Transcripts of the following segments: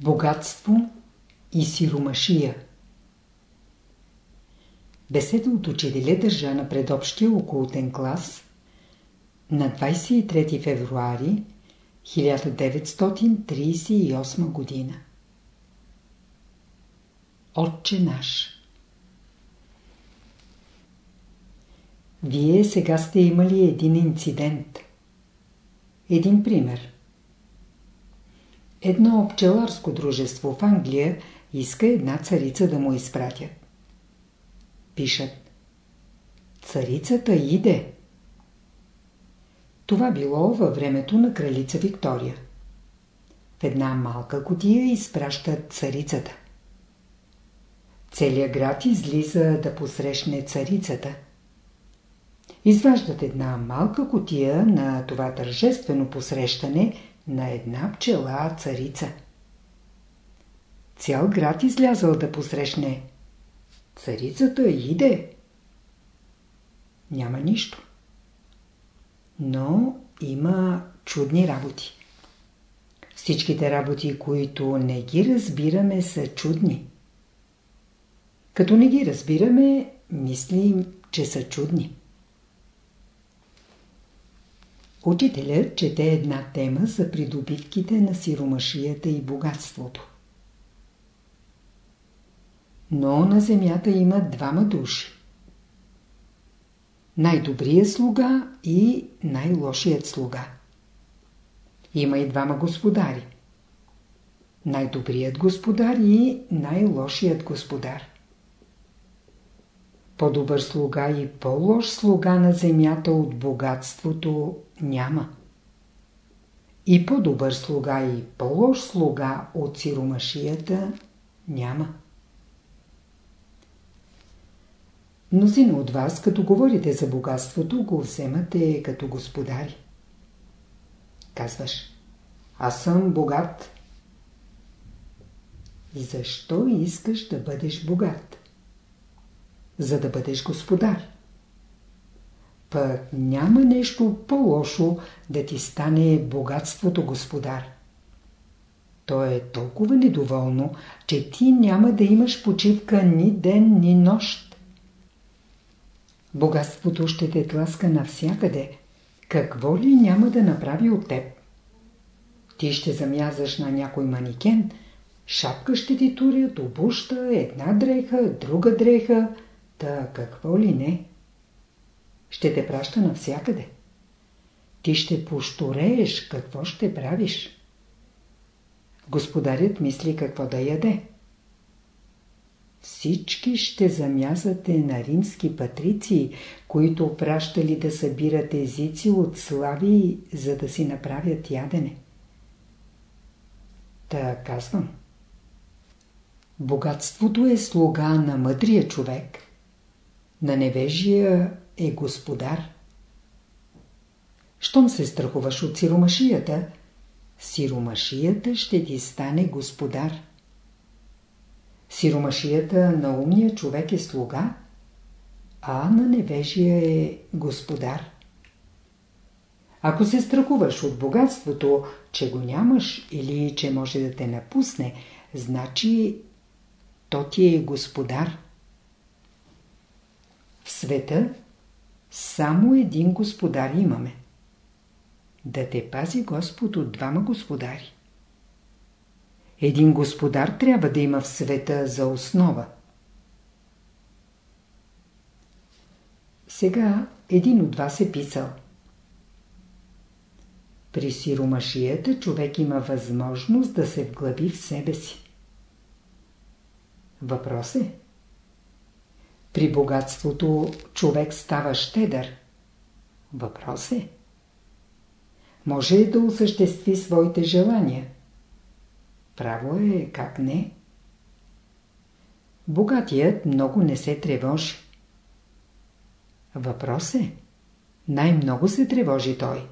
Богатство и сиромашия Беседа от учителя държа на предобщия окултен клас на 23 февруари 1938 година. Отче наш Вие сега сте имали един инцидент. Един пример. Едно пчеларско дружество в Англия иска една царица да му изпратят. Пишат. Царицата иде. Това било във времето на кралица Виктория. В една малка котия изпращат царицата. Целият град излиза да посрещне царицата. Изваждат една малка котия на това тържествено посрещане на една пчела царица. Цял град излязъл да посрещне. Царицата иде. Няма нищо. Но има чудни работи. Всичките работи, които не ги разбираме, са чудни. Като не ги разбираме, мислим, че са чудни. Учителят чете една тема за придобивките на сиромашията и богатството. Но на земята има двама души. Най-добрият слуга и най-лошият слуга. Има и двама господари. Най-добрият господар и най-лошият господар. По-добър слуга и по-лош слуга на земята от богатството няма. И по-добър слуга и по-лош слуга от сиромашията няма. Мнозина от вас, като говорите за богатството, го вземате като господари. Казваш, аз съм богат. Защо искаш да бъдеш богат? За да бъдеш господар. Пък няма нещо по-лошо да ти стане богатството господар. То е толкова недоволно, че ти няма да имаш почивка ни ден, ни нощ. Богатството ще те тласка навсякъде. Какво ли няма да направи от теб? Ти ще замязаш на някой маникен, шапка ще ти турят, обуща, една дреха, друга дреха, та какво ли не? ще те праща навсякъде. Ти ще пошторееш, какво ще правиш? Господарят мисли какво да яде. Всички ще замязате на римски патрици, които пращали да събират езици от слави, за да си направят ядене. Та казвам. Богатството е слуга на мъдрия човек. На невежия е господар. Щом се страхуваш от сиромашията, сиромашията ще ти стане господар. Сиромашията на умния човек е слуга, а на невежия е господар. Ако се страхуваш от богатството, че го нямаш или че може да те напусне, значи то ти е господар. В света само един господар имаме. Да те пази Господ от двама господари. Един господар трябва да има в света за основа. Сега един от вас е писал. При сиромашията човек има възможност да се вглъби в себе си. Въпрос е. При богатството човек става щедър. Въпрос е. Може да осъществи своите желания. Право е, как не? Богатият много не се тревожи. Въпрос е. Най-много се тревожи той.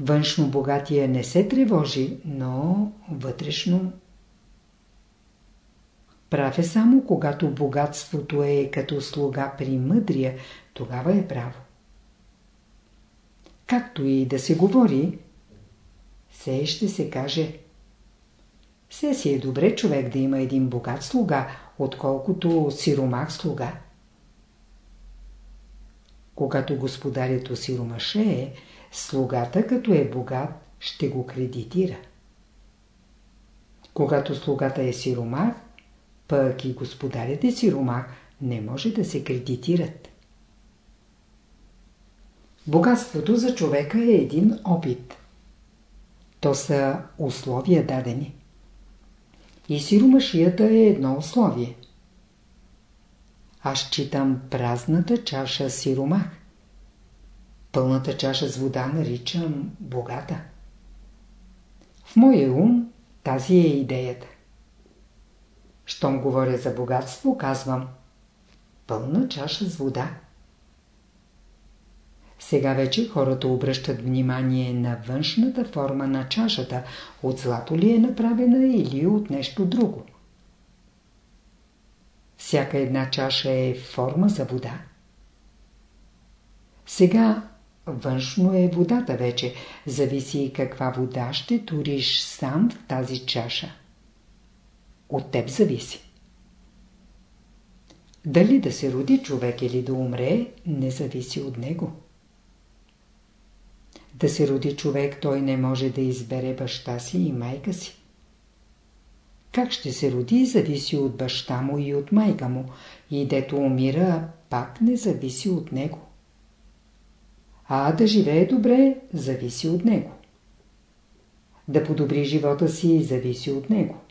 Външно богатия не се тревожи, но вътрешно Прав е само когато богатството е като слуга при мъдрия, тогава е право. Както и да се говори, все ще се каже Все си е добре човек да има един богат слуга, отколкото сиромах слуга. Когато господарят осиромаше, слугата като е богат, ще го кредитира. Когато слугата е сиромах, пък и господарят е сиромах, не може да се кредитират. Богатството за човека е един опит. То са условия дадени. И сиромашията е едно условие. Аз читам празната чаша сиромах. Пълната чаша с вода наричам богата. В моя ум тази е идеята. Щом говоря за богатство, казвам пълна чаша с вода. Сега вече хората обръщат внимание на външната форма на чашата, от злато ли е направена или от нещо друго. Всяка една чаша е форма за вода. Сега външно е водата вече, зависи каква вода ще туриш сам в тази чаша. От теб зависи. Дали да се роди човек или да умре, не зависи от него. Да се роди човек, той не може да избере баща си и майка си. Как ще се роди, зависи от баща му и от майка му, и дето умира, пак не зависи от него. А да живее добре, зависи от него. Да подобри живота си, зависи от него.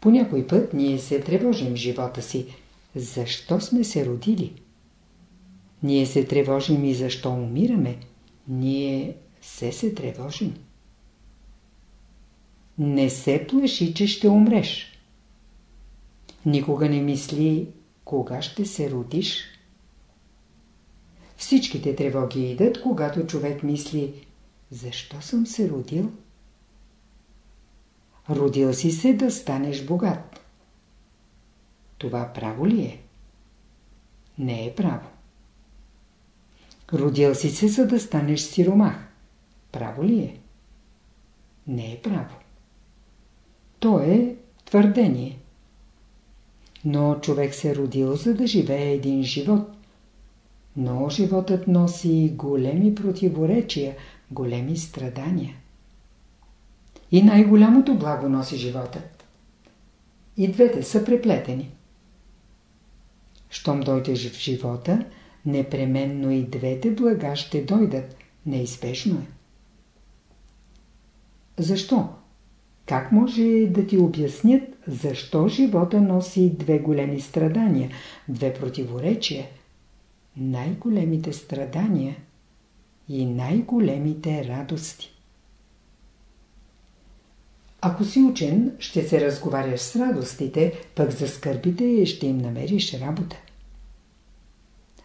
По някой път ние се тревожим в живота си. Защо сме се родили? Ние се тревожим и защо умираме. Ние се се тревожим. Не се плаши, че ще умреш. Никога не мисли кога ще се родиш. Всичките тревоги идат, когато човек мисли защо съм се родил? Родил си се да станеш богат. Това право ли е? Не е право. Родил си се, за да станеш сиромах. Право ли е? Не е право. То е твърдение. Но човек се е родил, за да живее един живот. Но животът носи големи противоречия, големи страдания. И най-голямото благо носи животът. И двете са преплетени. Щом дойдеш в живота, непременно и двете блага ще дойдат. Неизбежно е. Защо? Как може да ти обяснят защо живота носи две големи страдания, две противоречия? Най-големите страдания и най-големите радости. Ако си учен, ще се разговаряш с радостите, пък за скърбите ще им намериш работа.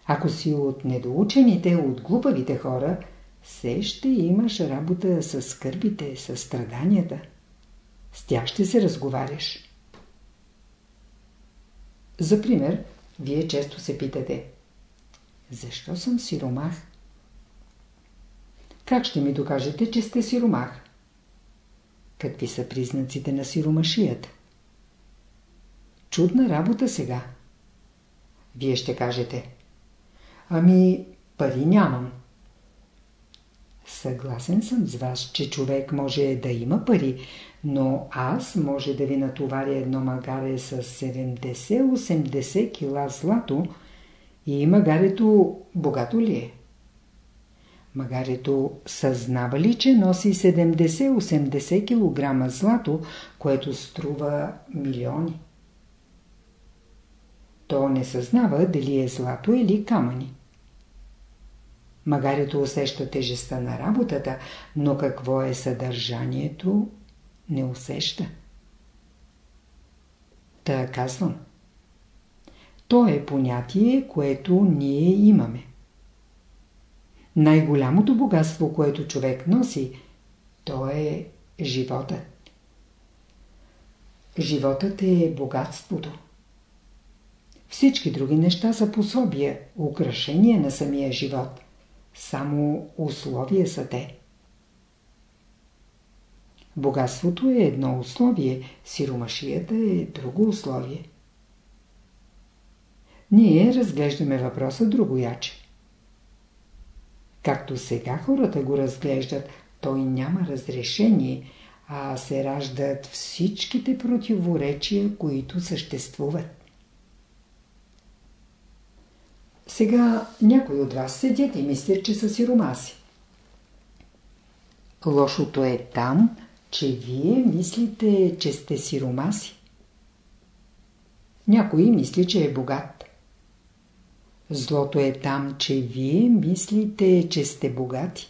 Ако си от недоучените, от глупавите хора, все ще имаш работа с скърбите, с страданията. С тях ще се разговаряш. За пример, вие често се питате Защо съм сиромах? Как ще ми докажете, че сте сиромах? Какви са признаците на сиромашията? Чудна работа сега. Вие ще кажете Ами, пари нямам. Съгласен съм с вас, че човек може да има пари, но аз може да ви натоваря едно магаре с 70-80 кила злато и магарето богато ли е? Магарето съзнава ли, че носи 70-80 кг злато, което струва милиони? То не съзнава дали е злато или камъни. Магарето усеща тежестта на работата, но какво е съдържанието, не усеща. Та казвам. То е понятие, което ние имаме. Най-голямото богатство, което човек носи, то е животът. Животът е богатството. Всички други неща са пособия, украшения на самия живот. Само условия са те. Богатството е едно условие, сиромашията е друго условие. Ние разглеждаме въпроса другояче. Както сега хората го разглеждат, той няма разрешение, а се раждат всичките противоречия, които съществуват. Сега някои от вас седят и мислят, че са сиромаси. Лошото е там, че вие мислите, че сте сиромаси. Някой мисли, че е богат. Злото е там, че вие мислите, че сте богати.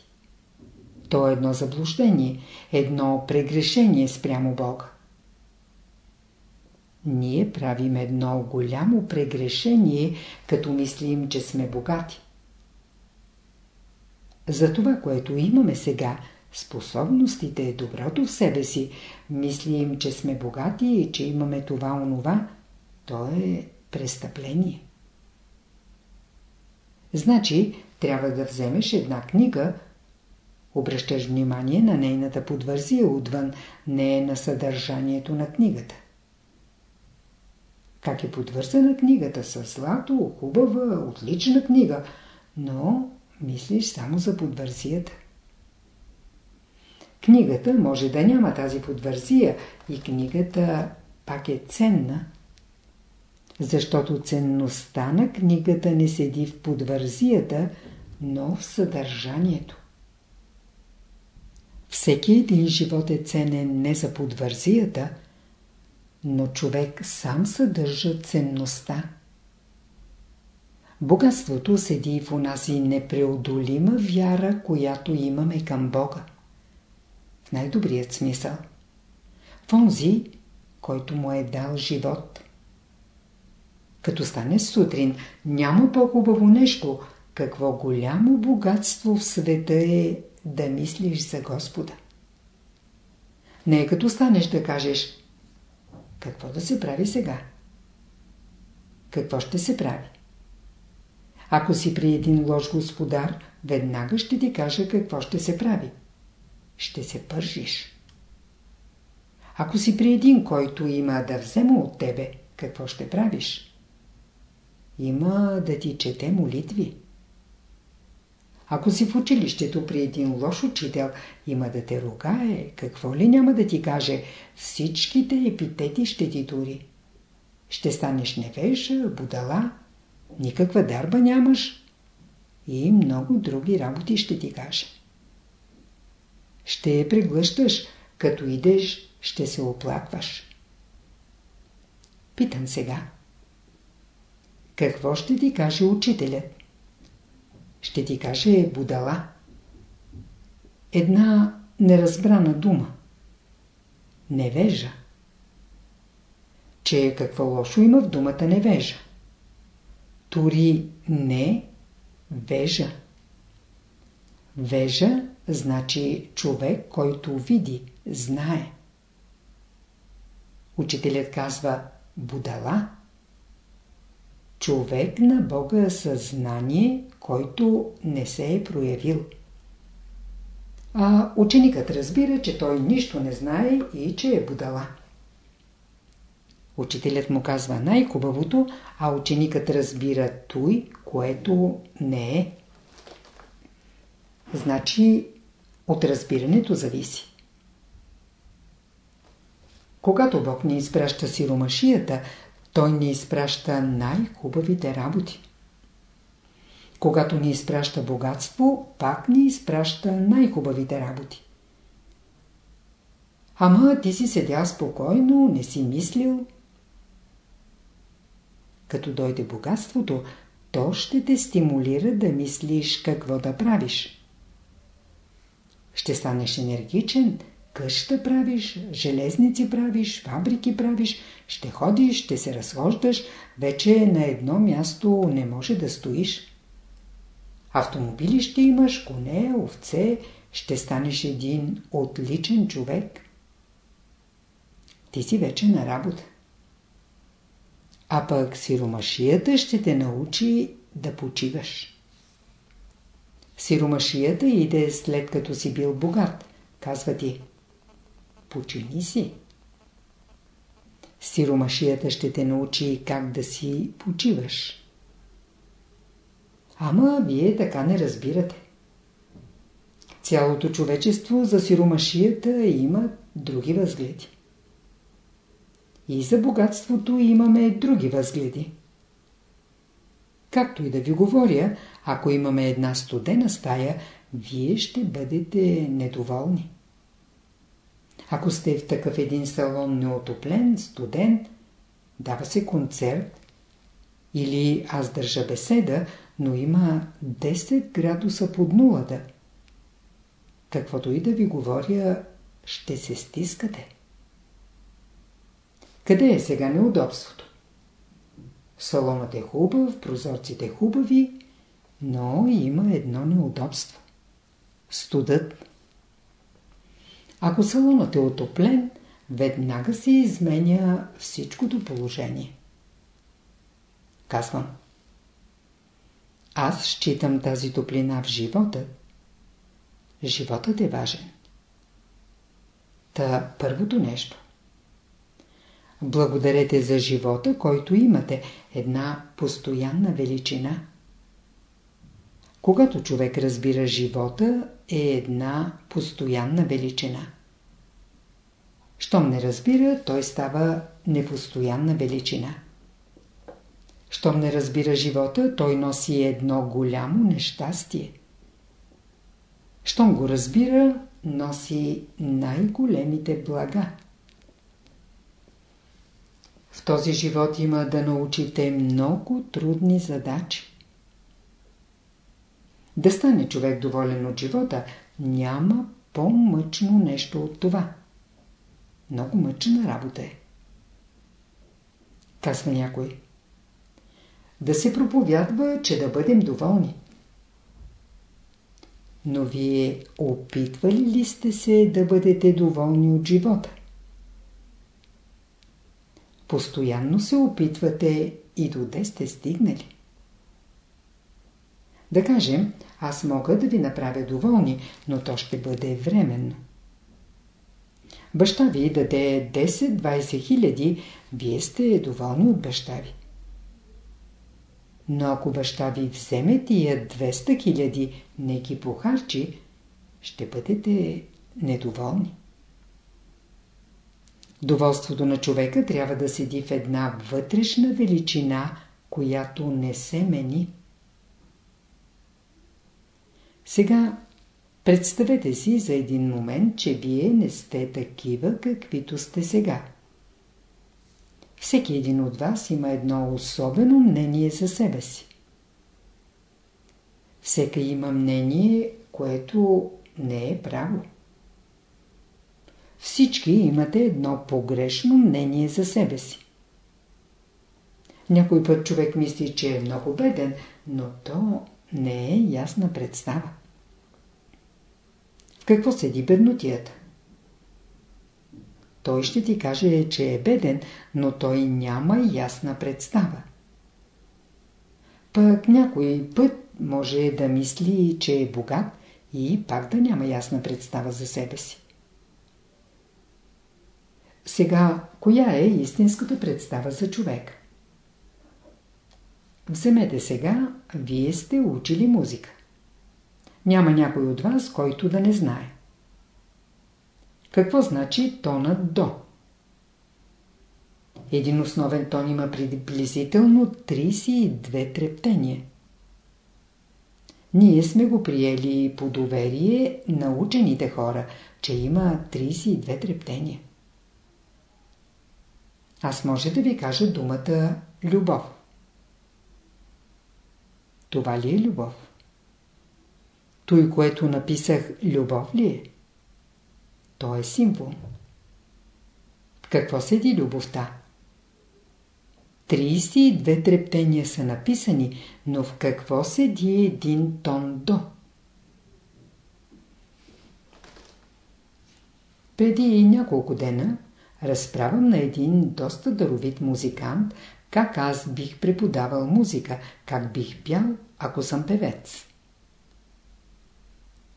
То е едно заблуждение, едно прегрешение спрямо Бога. Ние правим едно голямо прегрешение, като мислим, че сме богати. За това, което имаме сега, способностите, доброто в себе си, мислим, че сме богати и че имаме това онова, то е престъпление. Значи, трябва да вземеш една книга, обръщаш внимание на нейната подвързия отвън, не на съдържанието на книгата. Как е подвързана книгата с злато, хубава, отлична книга, но мислиш само за подвързията. Книгата може да няма тази подвързия и книгата пак е ценна, защото ценността на книгата не седи в подвързията, но в съдържанието. Всеки един живот е ценен не за подвързията, но човек сам съдържа ценността. Богатството седи в онази непреодолима вяра, която имаме към Бога. В най-добрият смисъл. В онзи, който му е дал живот. Като стане сутрин, няма по-хубаво нещо, какво голямо богатство в света е да мислиш за Господа. Не е като станеш да кажеш какво да се прави сега? Какво ще се прави? Ако си при един лош господар, веднага ще ти кажа какво ще се прави. Ще се пържиш. Ако си при един, който има да взема от тебе, какво ще правиш? Има да ти чете молитви. Ако си в училището при един лош учител, има да те ругае, какво ли няма да ти каже, всичките епитети ще ти тури. Ще станеш невежа, будала, никаква дарба нямаш и много други работи ще ти каже. Ще я преглъщаш, като идеш, ще се оплакваш. Питам сега. Какво ще ти каже учителят? ще ти каже будала. Една неразбрана дума. Невежа. Че какво лошо има в думата невежа? Тори не вежа. Вежа значи човек, който види, знае. Учителят казва будала. Човек на Бога съзнание който не се е проявил. А ученикът разбира, че той нищо не знае и че е будала. Учителят му казва най-хубавото, а ученикът разбира той, което не е. Значи от разбирането зависи. Когато Бог ни изпраща сиромашията, Той ни изпраща най-хубавите работи. Когато ни изпраща богатство, пак ни изпраща най-хубавите работи. Ама ти си седял спокойно, не си мислил. Като дойде богатството, то ще те стимулира да мислиш какво да правиш. Ще станеш енергичен, къща правиш, железници правиш, фабрики правиш, ще ходиш, ще се разхождаш, вече на едно място не може да стоиш. Автомобили ще имаш, коне, овце, ще станеш един отличен човек. Ти си вече на работа. А пък сиромашията ще те научи да почиваш. Сиромашията иде след като си бил богат, казва ти. Почини си. Сиромашията ще те научи как да си почиваш. Ама вие така не разбирате. Цялото човечество за сиромашията има други възгледи. И за богатството имаме други възгледи. Както и да ви говоря, ако имаме една студена стая, вие ще бъдете недоволни. Ако сте в такъв един салон неотоплен, студен, дава се концерт, или аз държа беседа, но има 10 градуса под нулата. Каквото и да ви говоря, ще се стискате. Къде е сега неудобството? Салонът е хубав, прозорците хубави, но има едно неудобство. Студът. Ако салонът е отоплен, веднага се изменя всичкото положение. Казвам. Аз считам тази топлина в живота. Животът е важен. Та първото нещо. Благодарете за живота, който имате, една постоянна величина. Когато човек разбира живота, е една постоянна величина. Щом не разбира, той става непостоянна величина. Щом не разбира живота, той носи едно голямо нещастие. Щом го разбира, носи най-големите блага. В този живот има да научите много трудни задачи. Да стане човек доволен от живота, няма по-мъчно нещо от това. Много мъчна работа е. Казва някой. Да се проповядва, че да бъдем доволни. Но вие опитвали ли сте се да бъдете доволни от живота? Постоянно се опитвате и до де сте стигнали. Да кажем, аз мога да ви направя доволни, но то ще бъде временно. Баща ви даде 10-20 хиляди, вие сте доволни от баща ви. Но ако баща ви вземе тия 200 хиляди, не ги похарчи, ще бъдете недоволни. Доволството на човека трябва да седи в една вътрешна величина, която не се мени. Сега представете си за един момент, че вие не сте такива, каквито сте сега. Всеки един от вас има едно особено мнение за себе си. Всека има мнение, което не е право. Всички имате едно погрешно мнение за себе си. Някой път човек мисли, че е много беден, но то не е ясна представа. Какво седи беднотията? Той ще ти каже, че е беден, но той няма ясна представа. Пък някой път може да мисли, че е богат и пак да няма ясна представа за себе си. Сега, коя е истинската представа за човек? Вземете сега, вие сте учили музика. Няма някой от вас, който да не знае. Какво значи тонът до? Един основен тон има приблизително 32 трептения. Ние сме го приели по доверие на учените хора, че има 32 трептения. Аз може да ви кажа думата любов. Това ли е любов? Той, което написах, любов ли е? То е символ. Какво седи любовта? 32 трептения са написани, но в какво седи един тон до? Преди няколко дена разправям на един доста даровит музикант, как аз бих преподавал музика, как бих пял, ако съм певец.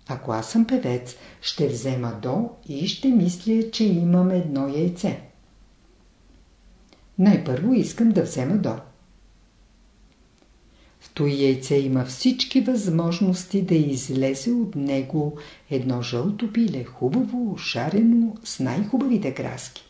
Ако аз съм певец, ще взема до и ще мисля, че имам едно яйце. Най-първо искам да взема до. В той яйце има всички възможности да излезе от него едно жълто пиле, хубаво, шарено, с най-хубавите краски.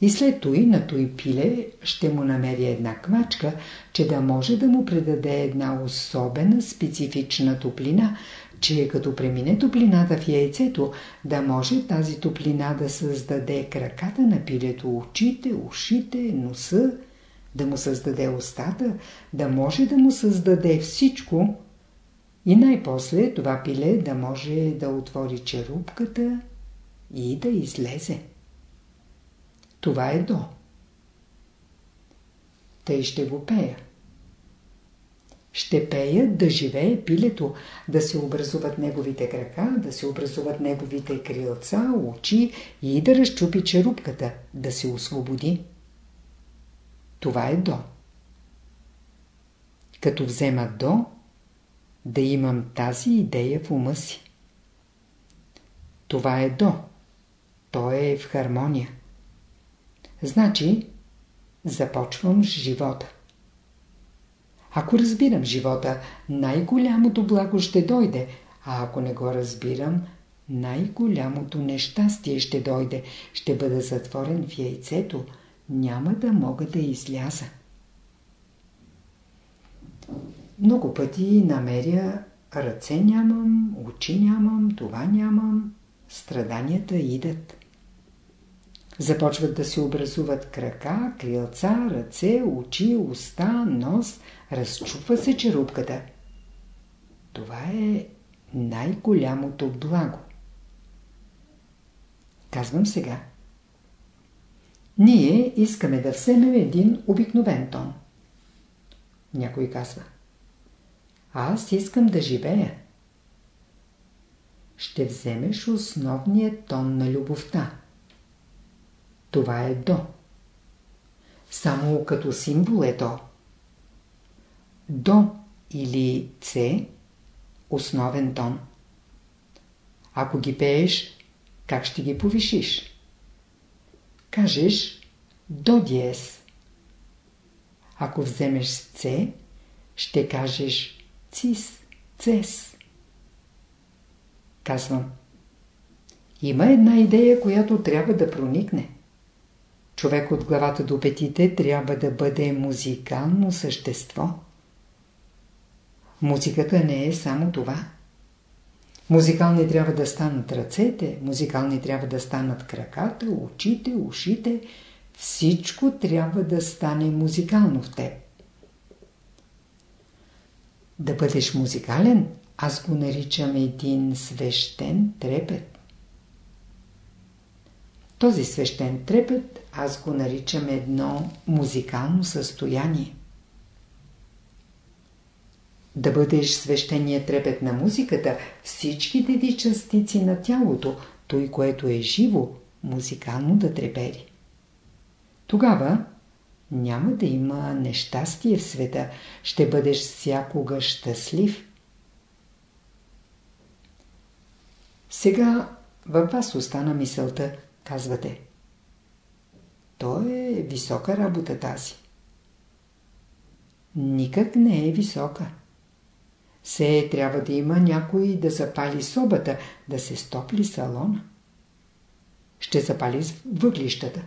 И след той на той пиле ще му намери една кмачка, че да може да му предаде една особена специфична топлина, че като премине топлината в яйцето, да може тази топлина да създаде краката на пилето, очите, ушите, носа, да му създаде устата, да може да му създаде всичко и най-после това пиле да може да отвори черупката и да излезе. Това е до. Тъй ще го пея. Ще пеят да живее пилето, да се образуват неговите крака, да се образуват неговите крилца, очи и да разчупи черупката, да се освободи. Това е до. Като взема до, да имам тази идея в ума си. Това е до. То е в хармония. Значи, започвам с живота. Ако разбирам живота, най-голямото благо ще дойде, а ако не го разбирам, най-голямото нещастие ще дойде, ще бъда затворен в яйцето, няма да мога да изляза. Много пъти намеря ръце нямам, очи нямам, това нямам, страданията идат. Започват да се образуват крака, крилца, ръце, очи, уста, нос, разчупва се черупката. Това е най-голямото благо. Казвам сега. Ние искаме да вземем един обикновен тон. Някой казва. Аз искам да живея. Ще вземеш основния тон на любовта. Това е до. Само като символ е до. До или С основен тон. Ако ги пееш, как ще ги повишиш? Кажеш до диез. Ако вземеш С, ще кажеш цис, цес. Казвам. Има една идея, която трябва да проникне. Човек от главата до петите трябва да бъде музикално същество. Музиката не е само това. Музикални трябва да станат ръцете, музикални трябва да станат краката, очите, ушите. Всичко трябва да стане музикално в теб. Да бъдеш музикален, аз го наричам един свещен трепет. Този свещен трепет аз го наричам едно музикално състояние. Да бъдеш свещения трепет на музиката, всичките ти частици на тялото, той, което е живо, музикално да трепери. Тогава няма да има нещастие в света, ще бъдеш всякога щастлив. Сега във вас остана мисълта, казвате. То е висока работа тази. Никак не е висока. Се трябва да има някой да запали собата, да се стопли салона. Ще запали въглищата.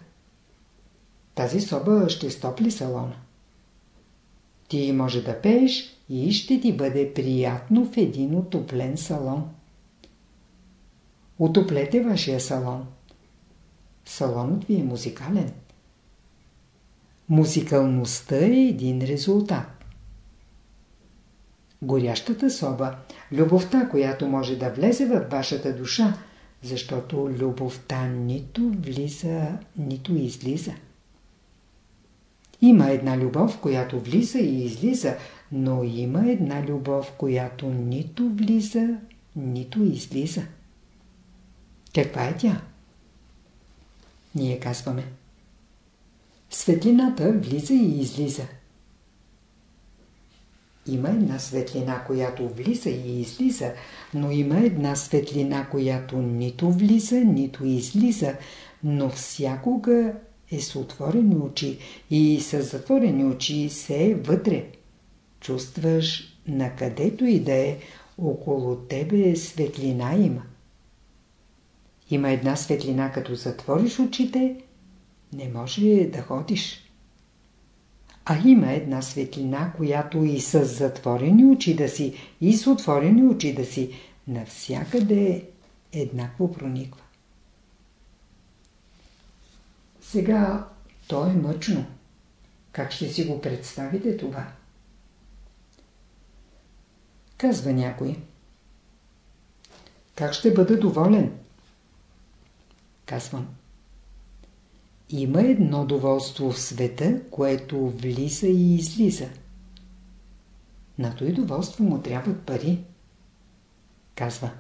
Тази соба ще стопли салона. Ти може да пееш и ще ти бъде приятно в един отоплен салон. Отоплете вашия салон. Салонът ви е музикален. Музикалността е един резултат. Горящата соба, любовта, която може да влезе в вашата душа, защото любовта нито влиза, нито излиза. Има една любов, която влиза и излиза, но има една любов, която нито влиза, нито излиза. Каква е тя? Ние казваме. Светлината влиза и излиза. Има една светлина, която влиза и излиза, но има една светлина, която нито влиза, нито излиза, но всякога е с отворени очи и с затворени очи се е вътре. Чувстваш, накъдето и да е, около тебе светлина има. Има една светлина, като затвориш очите, не може да ходиш. А има една светлина, която и с затворени очи да си, и с отворени очи да си, навсякъде еднакво прониква. Сега то е мъчно. Как ще си го представите това? Казва някой. Как ще бъда доволен? Казвам. Има едно доволство в света, което влиза и излиза. На този доволство му трябват пари. Казва.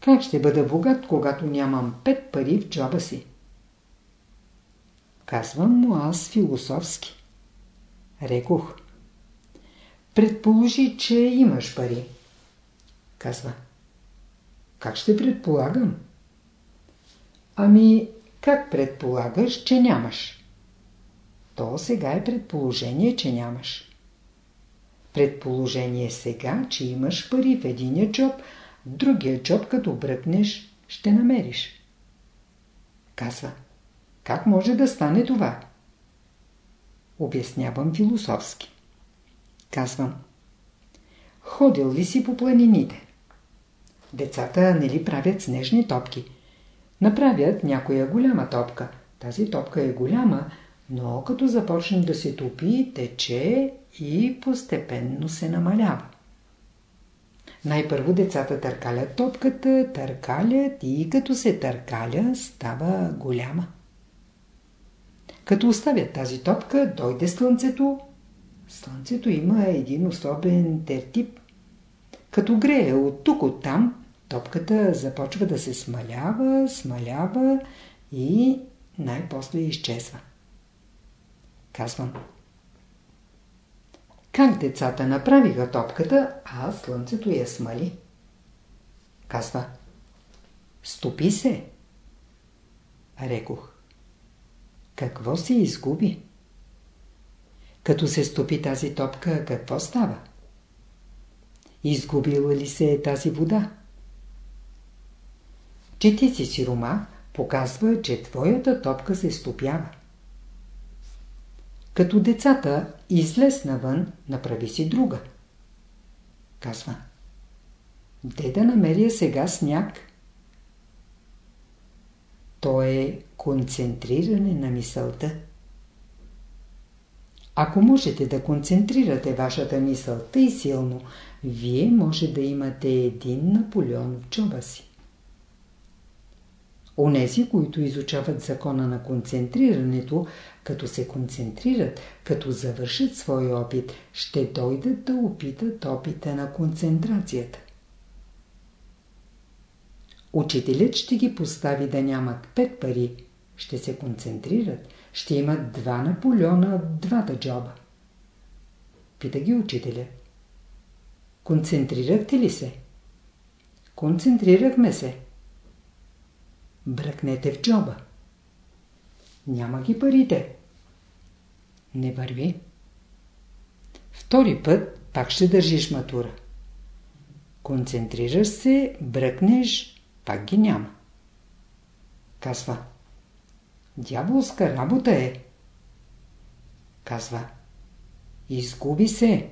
Как ще бъда богат, когато нямам пет пари в джоба си? Казвам му аз философски. Рекох. Предположи, че имаш пари. Казва. Как ще предполагам? Ами, как предполагаш, че нямаш? То сега е предположение, че нямаш. Предположение сега, че имаш пари в единия джоб, в другия джоб, като бръкнеш, ще намериш. Казва. Как може да стане това? Обяснявам философски. Казвам. Ходил ли си по планините? Децата не ли правят снежни топки? Направят някоя голяма топка. Тази топка е голяма, но като започне да се топи, тече и постепенно се намалява. Най-първо децата търкалят топката, търкалят и като се търкаля, става голяма. Като оставят тази топка, дойде слънцето. Слънцето има един особен тертип. Като грее от тук, от там, топката започва да се смалява, смалява и най-после изчезва. Казвам. Как децата направиха топката, а слънцето я смали? Казва. Стопи се. Рекох. Какво се изгуби? Като се стопи тази топка, какво става? Изгубила ли се е тази вода? Чети си сирома, показва, че твоята топка се стопява. Като децата излез навън, направи си друга. Казва. Де да намеря сега сняг? То е концентриране на мисълта. Ако можете да концентрирате вашата мисъл тъй силно, вие може да имате един Наполеон в чоба си. Онези, които изучават закона на концентрирането, като се концентрират, като завършат свой опит, ще дойдат да опитат опита на концентрацията. Учителят ще ги постави да нямат пет пари, ще се концентрират, ще имат два Наполеона в двата джоба. Пита ги учителя. Концентрирахте ли се? Концентрирахме се. Бръкнете в джоба. Няма ги парите. Не върви. Втори път пак ще държиш матура. Концентрираш се, бръкнеш, пак ги няма. Казва. Дяволска работа е. Казва. Изгуби се.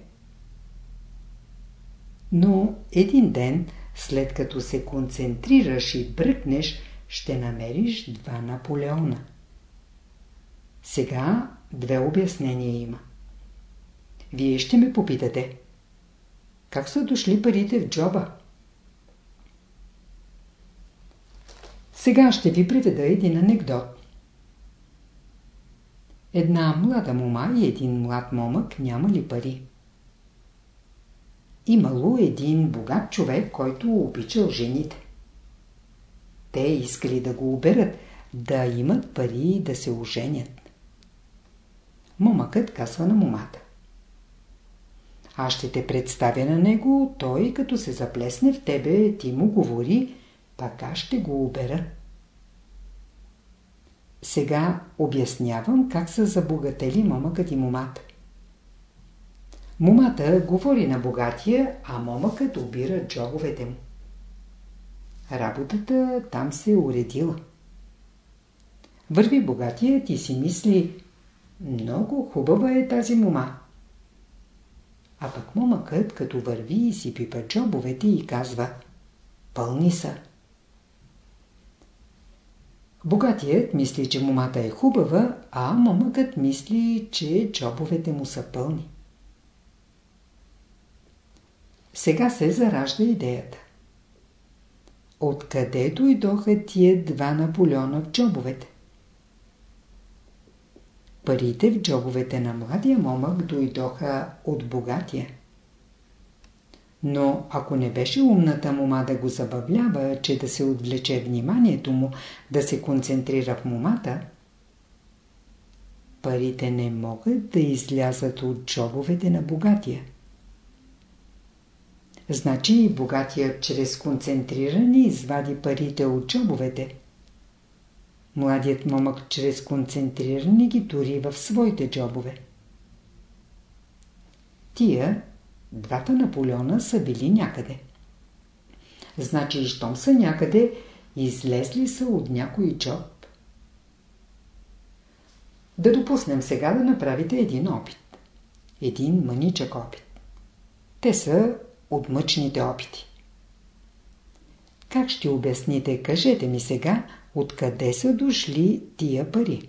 Но един ден, след като се концентрираш и бръкнеш, ще намериш два Наполеона. Сега две обяснения има. Вие ще ме попитате. Как са дошли парите в джоба? Сега ще ви приведа един анекдот. Една млада мома и един млад момък нямали пари. Имало един богат човек, който обичал жените. Те искали да го оберат, да имат пари и да се оженят. Момъкът казва на момата. аз ще те представя на него, той като се заплесне в тебе, ти му говори, пак аз ще го обера. Сега обяснявам как са забогатели момъкът и момата. Момата говори на богатия, а момъкът обира джобовете му. Работата там се е уредила. Върви богатият и си мисли, много хубава е тази мома. А пък момъкът, като върви и си пипа джобовете и казва, пълни са. Богатият мисли, че момата е хубава, а момъкът мисли, че джобовете му са пълни. Сега се заражда идеята. Откъде дойдоха тия два Наполеона в джобовете? Парите в джобовете на младия момък дойдоха от богатия. Но ако не беше умната мома да го забавлява, че да се отвлече вниманието му, да се концентрира в момата, парите не могат да излязат от джобовете на богатия. Значи богатият чрез концентриране извади парите от джобовете. Младият момък чрез концентриране ги тури в своите джобове. Тия, двата Наполеона са били някъде. Значи, щом са някъде, излезли са от някой джоб. Да допуснем сега да направите един опит. Един мъничък опит. Те са от мъчните опити. Как ще обясните, кажете ми сега, откъде са дошли тия пари?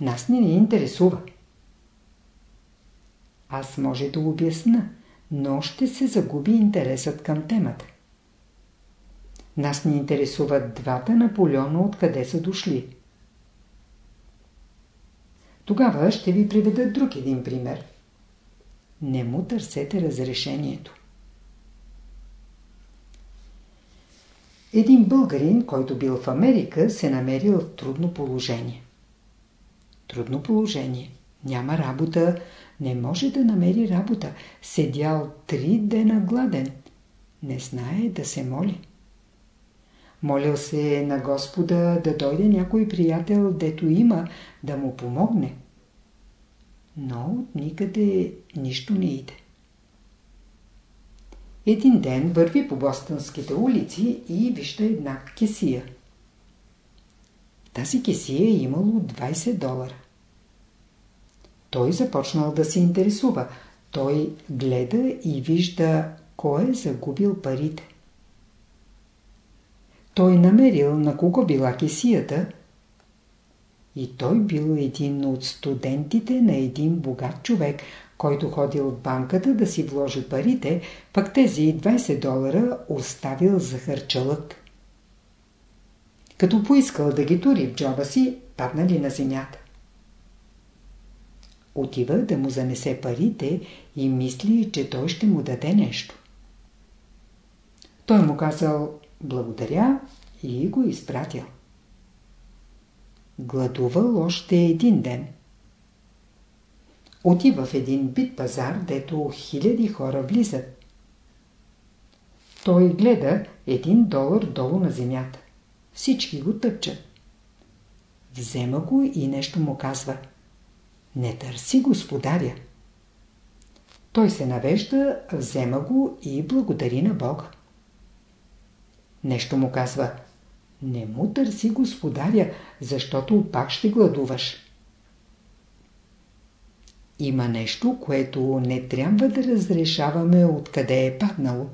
Нас не ни интересува. Аз може да обясна, но ще се загуби интересът към темата. Нас ни интересуват двата Наполеона откъде са дошли. Тогава ще ви приведа друг един пример – не му търсете разрешението. Един българин, който бил в Америка, се намерил в трудно положение. Трудно положение. Няма работа, не може да намери работа. Седял три дена гладен. Не знае да се моли. Молил се на Господа да дойде някой приятел, дето има, да му помогне но от никъде нищо не иде. Един ден върви по бостонските улици и вижда една кесия. тази кесия е имало 20 долара. Той започнал да се интересува. Той гледа и вижда кой е загубил парите. Той намерил на кого била кесията и той бил един от студентите на един богат човек, който ходил в банката да си вложи парите, пък тези 20 долара оставил за харчалък. Като поискал да ги тури в джоба си, паднали на земята. Отива да му занесе парите и мисли, че той ще му даде нещо. Той му казал благодаря и го изпратил. Гладувал още един ден. Отива в един бит пазар, дето хиляди хора влизат. Той гледа един долар долу на земята. Всички го тъпчат. Взема го и нещо му казва. Не търси господаря. Той се навежда, взема го и благодари на Бога. Нещо му казва. Не му търси господаря, защото пак ще гладуваш. Има нещо, което не трябва да разрешаваме откъде е паднало.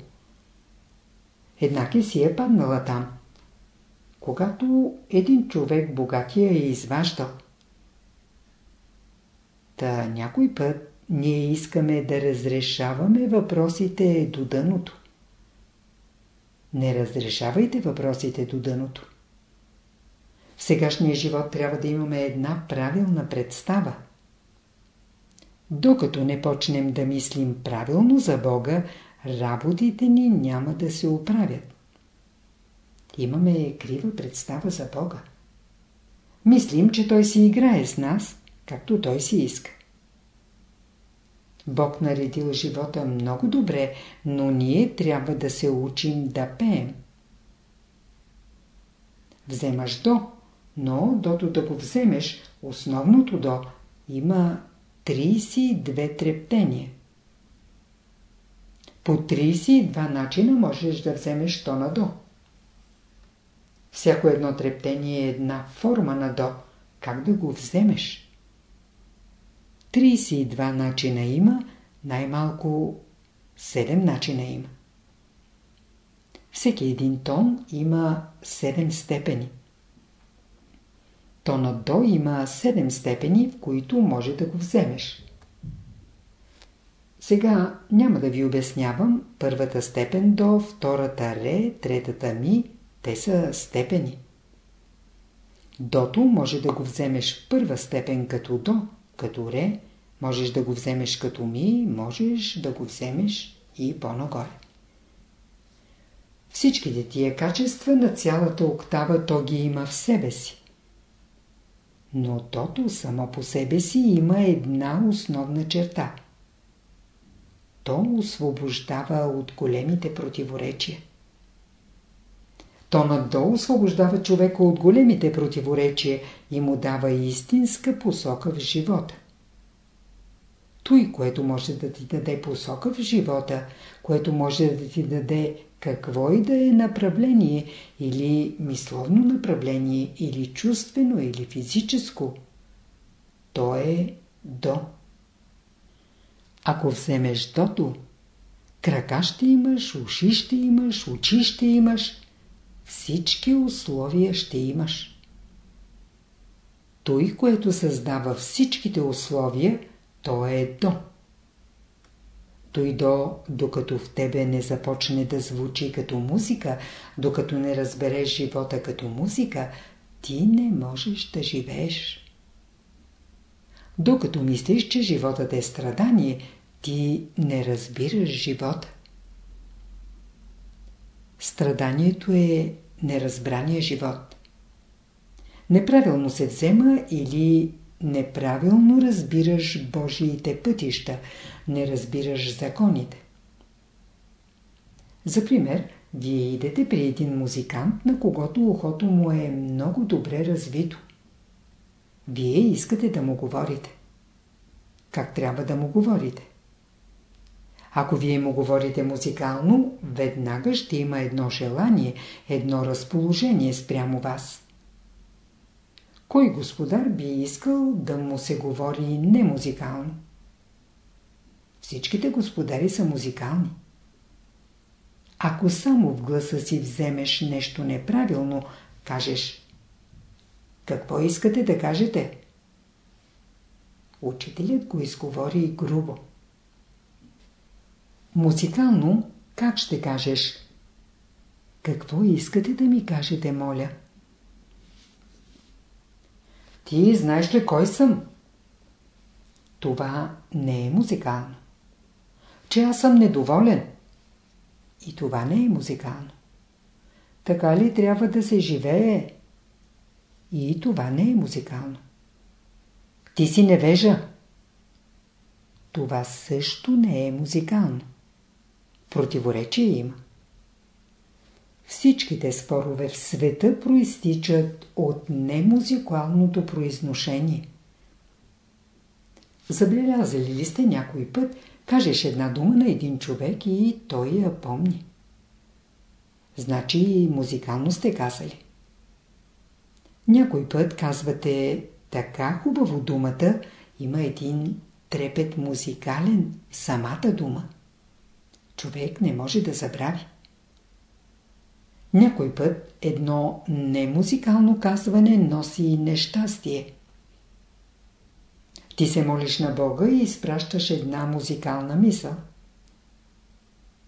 Една си е паднала там. Когато един човек богатия е изваждал. Та някой път ние искаме да разрешаваме въпросите до дъното. Не разрешавайте въпросите до дъното. В сегашния живот трябва да имаме една правилна представа. Докато не почнем да мислим правилно за Бога, работите ни няма да се оправят. Имаме крива представа за Бога. Мислим, че Той си играе с нас, както Той си иска. Бог наредил живота много добре, но ние трябва да се учим да пеем. Вземаш до, но дото да го вземеш, основното до, има 32 трептения. По 32 начина можеш да вземеш то на до. Всяко едно трептение е една форма на до. Как да го вземеш? 32 начина има, най-малко 7 начина има. Всеки един тон има 7 степени. Тонът до има 7 степени, в които може да го вземеш. Сега няма да ви обяснявам първата степен до, втората ре, третата ми, те са степени. Дото може да го вземеш първа степен като до, като ре, можеш да го вземеш като ми, можеш да го вземеш и по-нагоре. Всичките тия качества на цялата октава то ги има в себе си. Но тото само по себе си има една основна черта. То освобождава от големите противоречия. Тонът до освобождава човека от големите противоречия и му дава истинска посока в живота. Той, което може да ти даде посока в живота, което може да ти даде какво и да е направление, или мисловно направление, или чувствено, или физическо, то е до. Ако вземеш дото, крака ще имаш, уши ще имаш, очи ще имаш, всички условия ще имаш. Той, което създава всичките условия, то е до. Той до, докато в тебе не започне да звучи като музика, докато не разбереш живота като музика, ти не можеш да живееш. Докато мислиш, че животът е страдание, ти не разбираш живота. Страданието е неразбрания живот. Неправилно се взема или неправилно разбираш Божиите пътища, не разбираш законите. За пример, вие идете при един музикант, на когото ухото му е много добре развито. Вие искате да му говорите. Как трябва да му говорите? Ако вие му говорите музикално, веднага ще има едно желание, едно разположение спрямо вас. Кой господар би искал да му се говори не музикално? Всичките господари са музикални. Ако само в гласа си вземеш нещо неправилно, кажеш Какво искате да кажете? Учителят го изговори грубо. Музикално как ще кажеш? Какво искате да ми кажете, моля? Ти знаеш ли кой съм? Това не е музикално. Че аз съм недоволен. И това не е музикално. Така ли трябва да се живее? И това не е музикално. Ти си невежа. Това също не е музикално. Противоречие има. Всичките спорове в света проистичат от немузикалното произношение. Забелязали ли сте някой път, кажеш една дума на един човек и той я помни? Значи музикално сте казали. Някой път казвате така хубаво думата, има един трепет музикален в самата дума. Човек не може да забрави. Някой път едно немузикално казване носи нещастие. Ти се молиш на Бога и изпращаш една музикална мисъл.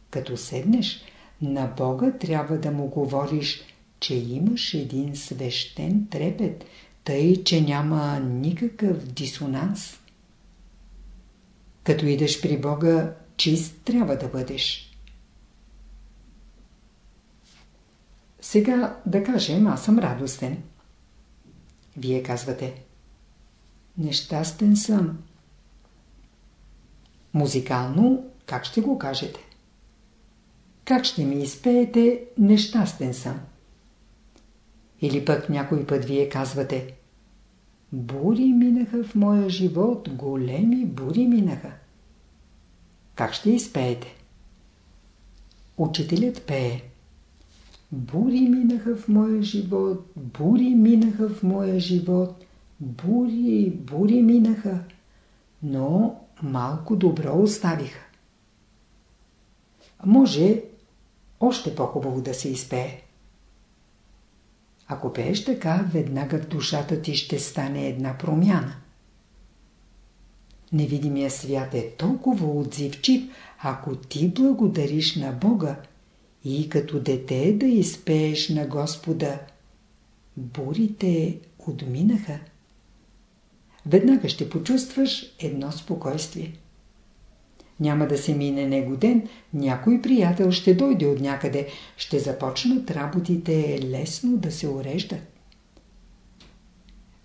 Като седнеш, на Бога трябва да му говориш, че имаш един свещен трепет, тъй, че няма никакъв дисонанс. Като идеш при Бога, чист трябва да бъдеш. Сега да кажем, аз съм радостен. Вие казвате, нещастен съм. Музикално как ще го кажете? Как ще ми изпеете нещастен съм? Или пък някой път вие казвате Бури минаха в моя живот, големи бури минаха. Как ще изпеете? Учителят пее Бури минаха в моя живот, бури минаха в моя живот, бури, бури минаха, но малко добро оставиха. Може още по-хубаво да се изпее. Ако пееш така, веднага в душата ти ще стане една промяна. Невидимия свят е толкова отзивчив, ако ти благодариш на Бога и като дете да изпееш на Господа. Бурите отминаха. Веднага ще почувстваш едно спокойствие. Няма да се мине него ден, някой приятел ще дойде от някъде, ще започнат работите лесно да се уреждат.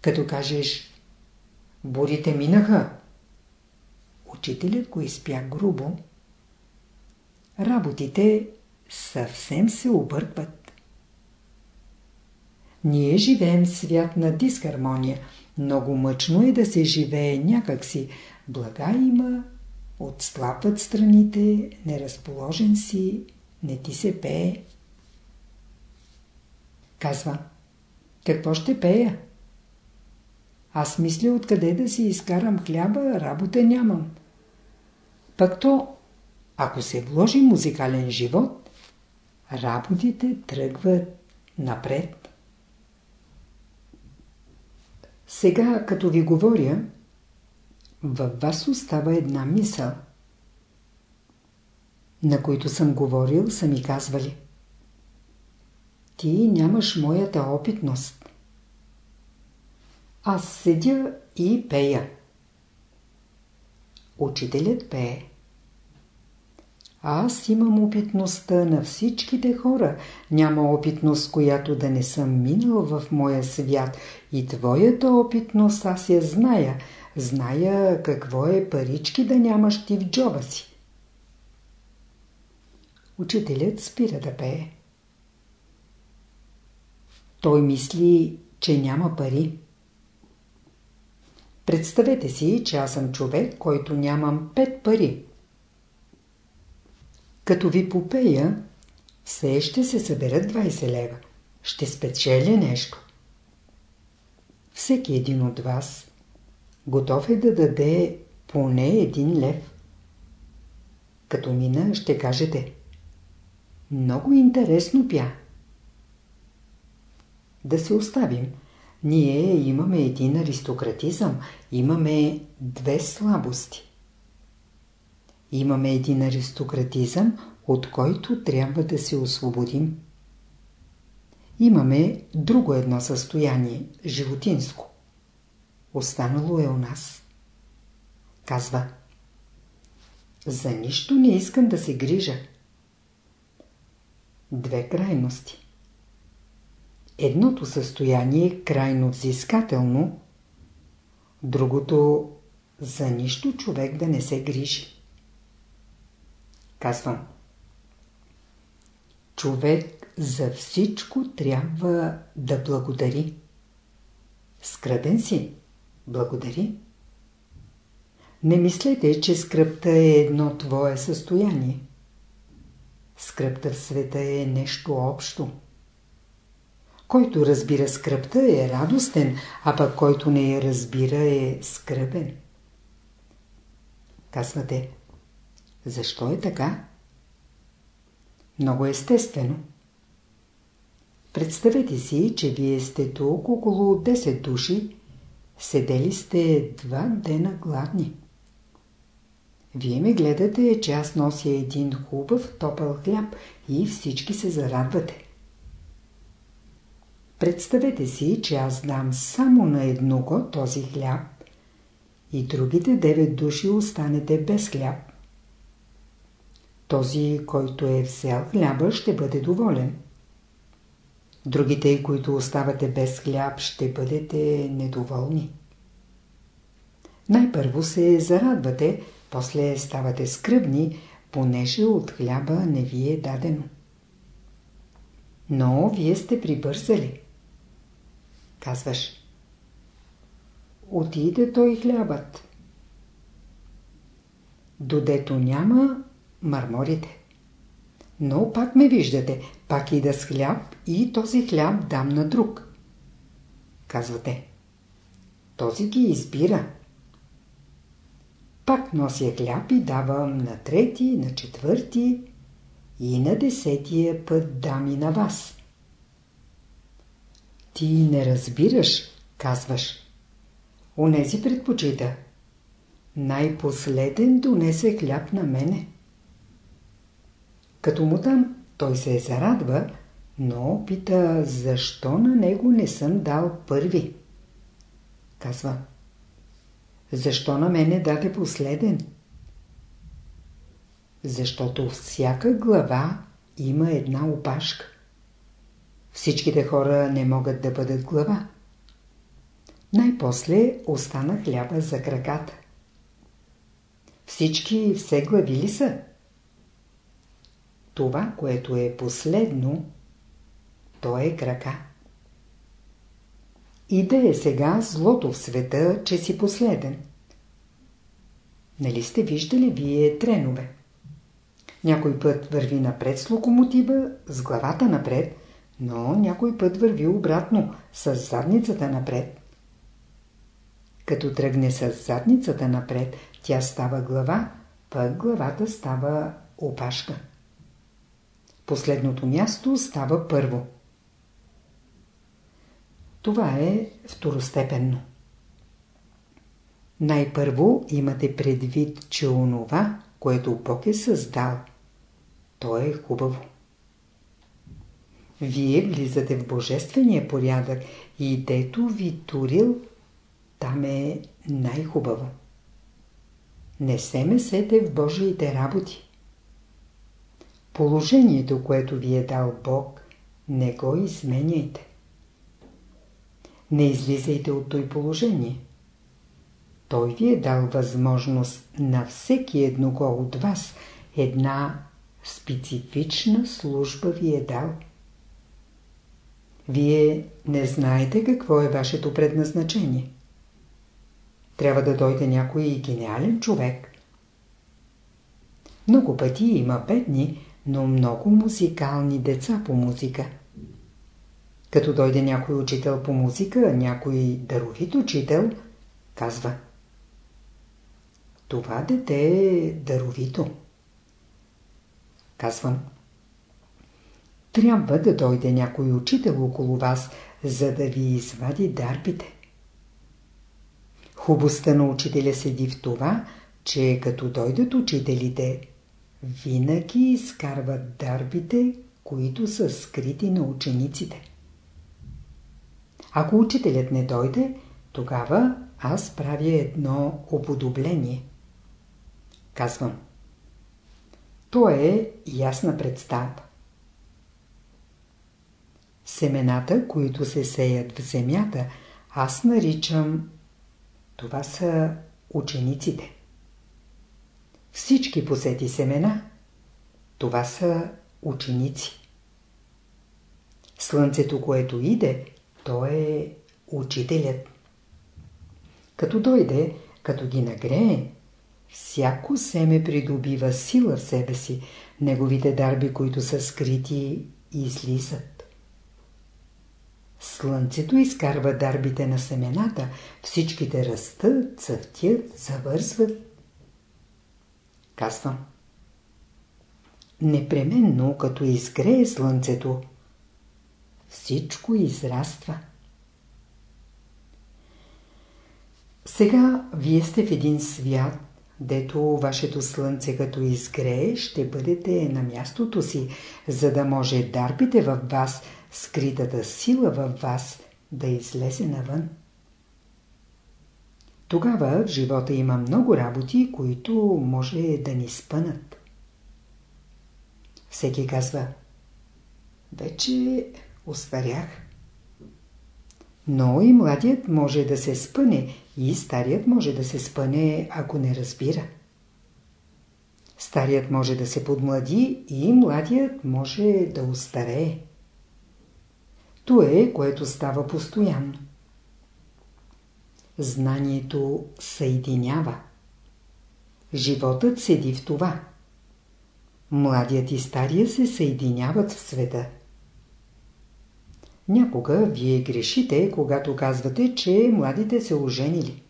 Като кажеш «Бурите минаха», учителят го изпя грубо, работите съвсем се объркват. Ние живеем в свят на дисхармония. Много мъчно е да се живее някакси. Блага има, отслабват страните, неразположен си, не ти се пее. Казва, какво ще пея? Аз мисля откъде да си изкарам хляба, работа нямам. Пък то, ако се вложи музикален живот, работите тръгват напред. Сега, като ви говоря, във вас остава една мисъл. На които съм говорил, са ми казвали. Ти нямаш моята опитност. Аз седя и пея. Учителят пее. Аз имам опитността на всичките хора. Няма опитност, която да не съм минал в моя свят. И твоята опитност аз я зная – Зная какво е парички да нямаш ти в джоба си. Учителят спира да пее. Той мисли, че няма пари. Представете си, че аз съм човек, който нямам пет пари. Като ви попея, все ще се съберат 20 лева. Ще спечеля нещо. Всеки един от вас готов е да даде поне един лев. Като мина ще кажете Много интересно пя. Да се оставим. Ние имаме един аристократизъм, имаме две слабости. Имаме един аристократизъм, от който трябва да се освободим. Имаме друго едно състояние – животинско. Останало е у нас. Казва За нищо не искам да се грижа. Две крайности. Едното състояние е крайно взискателно, другото за нищо човек да не се грижи. Казвам. Човек за всичко трябва да благодари. Скръбен си. Благодари. Не мислете, че скръпта е едно твое състояние. Скръпта в света е нещо общо. Който разбира скръпта е радостен, а пък който не я разбира е скръбен. Казвате, защо е така? Много естествено. Представете си, че вие сте тук около 10 души Седели сте два дена гладни. Вие ме гледате, че аз нося един хубав топъл хляб и всички се зарадвате. Представете си, че аз дам само на едного този хляб и другите девет души останете без хляб. Този, който е взел хляба, ще бъде доволен. Другите, които оставате без хляб, ще бъдете недоволни. Най-първо се зарадвате, После ставате скръбни, понеже от хляба не ви е дадено. Но вие сте прибързали. Казваш. Отиде той хлябът. Додето няма, марморите. Но пак ме виждате, пак и да с хляб и този хляб дам на друг. Казвате. Този ги избира. Пак нося хляб и давам на трети, на четвърти и на десетия път дам и на вас. Ти не разбираш, казваш. Онези предпочита. Най-последен донесе хляб на мене. Като му дам, той се зарадва, но пита, защо на него не съм дал първи. Казва, защо на мене даде последен? Защото всяка глава има една опашка. Всичките хора не могат да бъдат глава. Най-после остана хляба за краката. Всички все глави ли са? Това, което е последно, то е крака. И да е сега злото в света, че си последен. Нали сте виждали вие тренове? Някой път върви напред с локомотива, с главата напред, но някой път върви обратно, с задницата напред. Като тръгне с задницата напред, тя става глава, пък главата става опашка. Последното място става първо. Това е второстепенно. Най-първо имате предвид, че онова, което Бог е създал, то е хубаво. Вие влизате в божествения порядък и дето ви турил, там е най-хубаво. Не се месете в Божиите работи. Положението, което ви е дал Бог, не го изменяйте. Не излизайте от той положение. Той ви е дал възможност на всеки едного от вас една специфична служба ви е дал. Вие не знаете какво е вашето предназначение. Трябва да дойде някой гениален човек. Много пъти има бедни, но много музикални деца по музика. Като дойде някой учител по музика, някой даровит учител, казва Това дете е даровито. Казвам Трябва да дойде някой учител около вас, за да ви извади дарбите. Хубостта на учителя седи в това, че като дойдат учителите, винаги изкарват дарбите, които са скрити на учениците. Ако учителят не дойде, тогава аз правя едно уподобление. Казвам. То е ясна представа. Семената, които се сеят в земята, аз наричам това са учениците. Всички посети семена, това са ученици. Слънцето, което иде, то е учителят. Като дойде, като ги нагрее, всяко семе придобива сила в себе си, неговите дарби, които са скрити, излизат. Слънцето изкарва дарбите на семената, всичките растат, цъфтят, завързват. Казвам. Непременно, като изгрее слънцето, всичко израства. Сега вие сте в един свят, дето вашето слънце като изгрее, ще бъдете на мястото си, за да може дарбите във вас – скритата сила във вас да излезе навън. Тогава в живота има много работи, които може да ни спънат. Всеки казва, вече остарях. Но и младият може да се спъне, и старият може да се спъне, ако не разбира. Старият може да се подмлади и младият може да устарее. То е, което става постоянно. Знанието съединява. Животът седи в това. Младият и стария се съединяват в света. Някога вие грешите, когато казвате, че младите се оженили.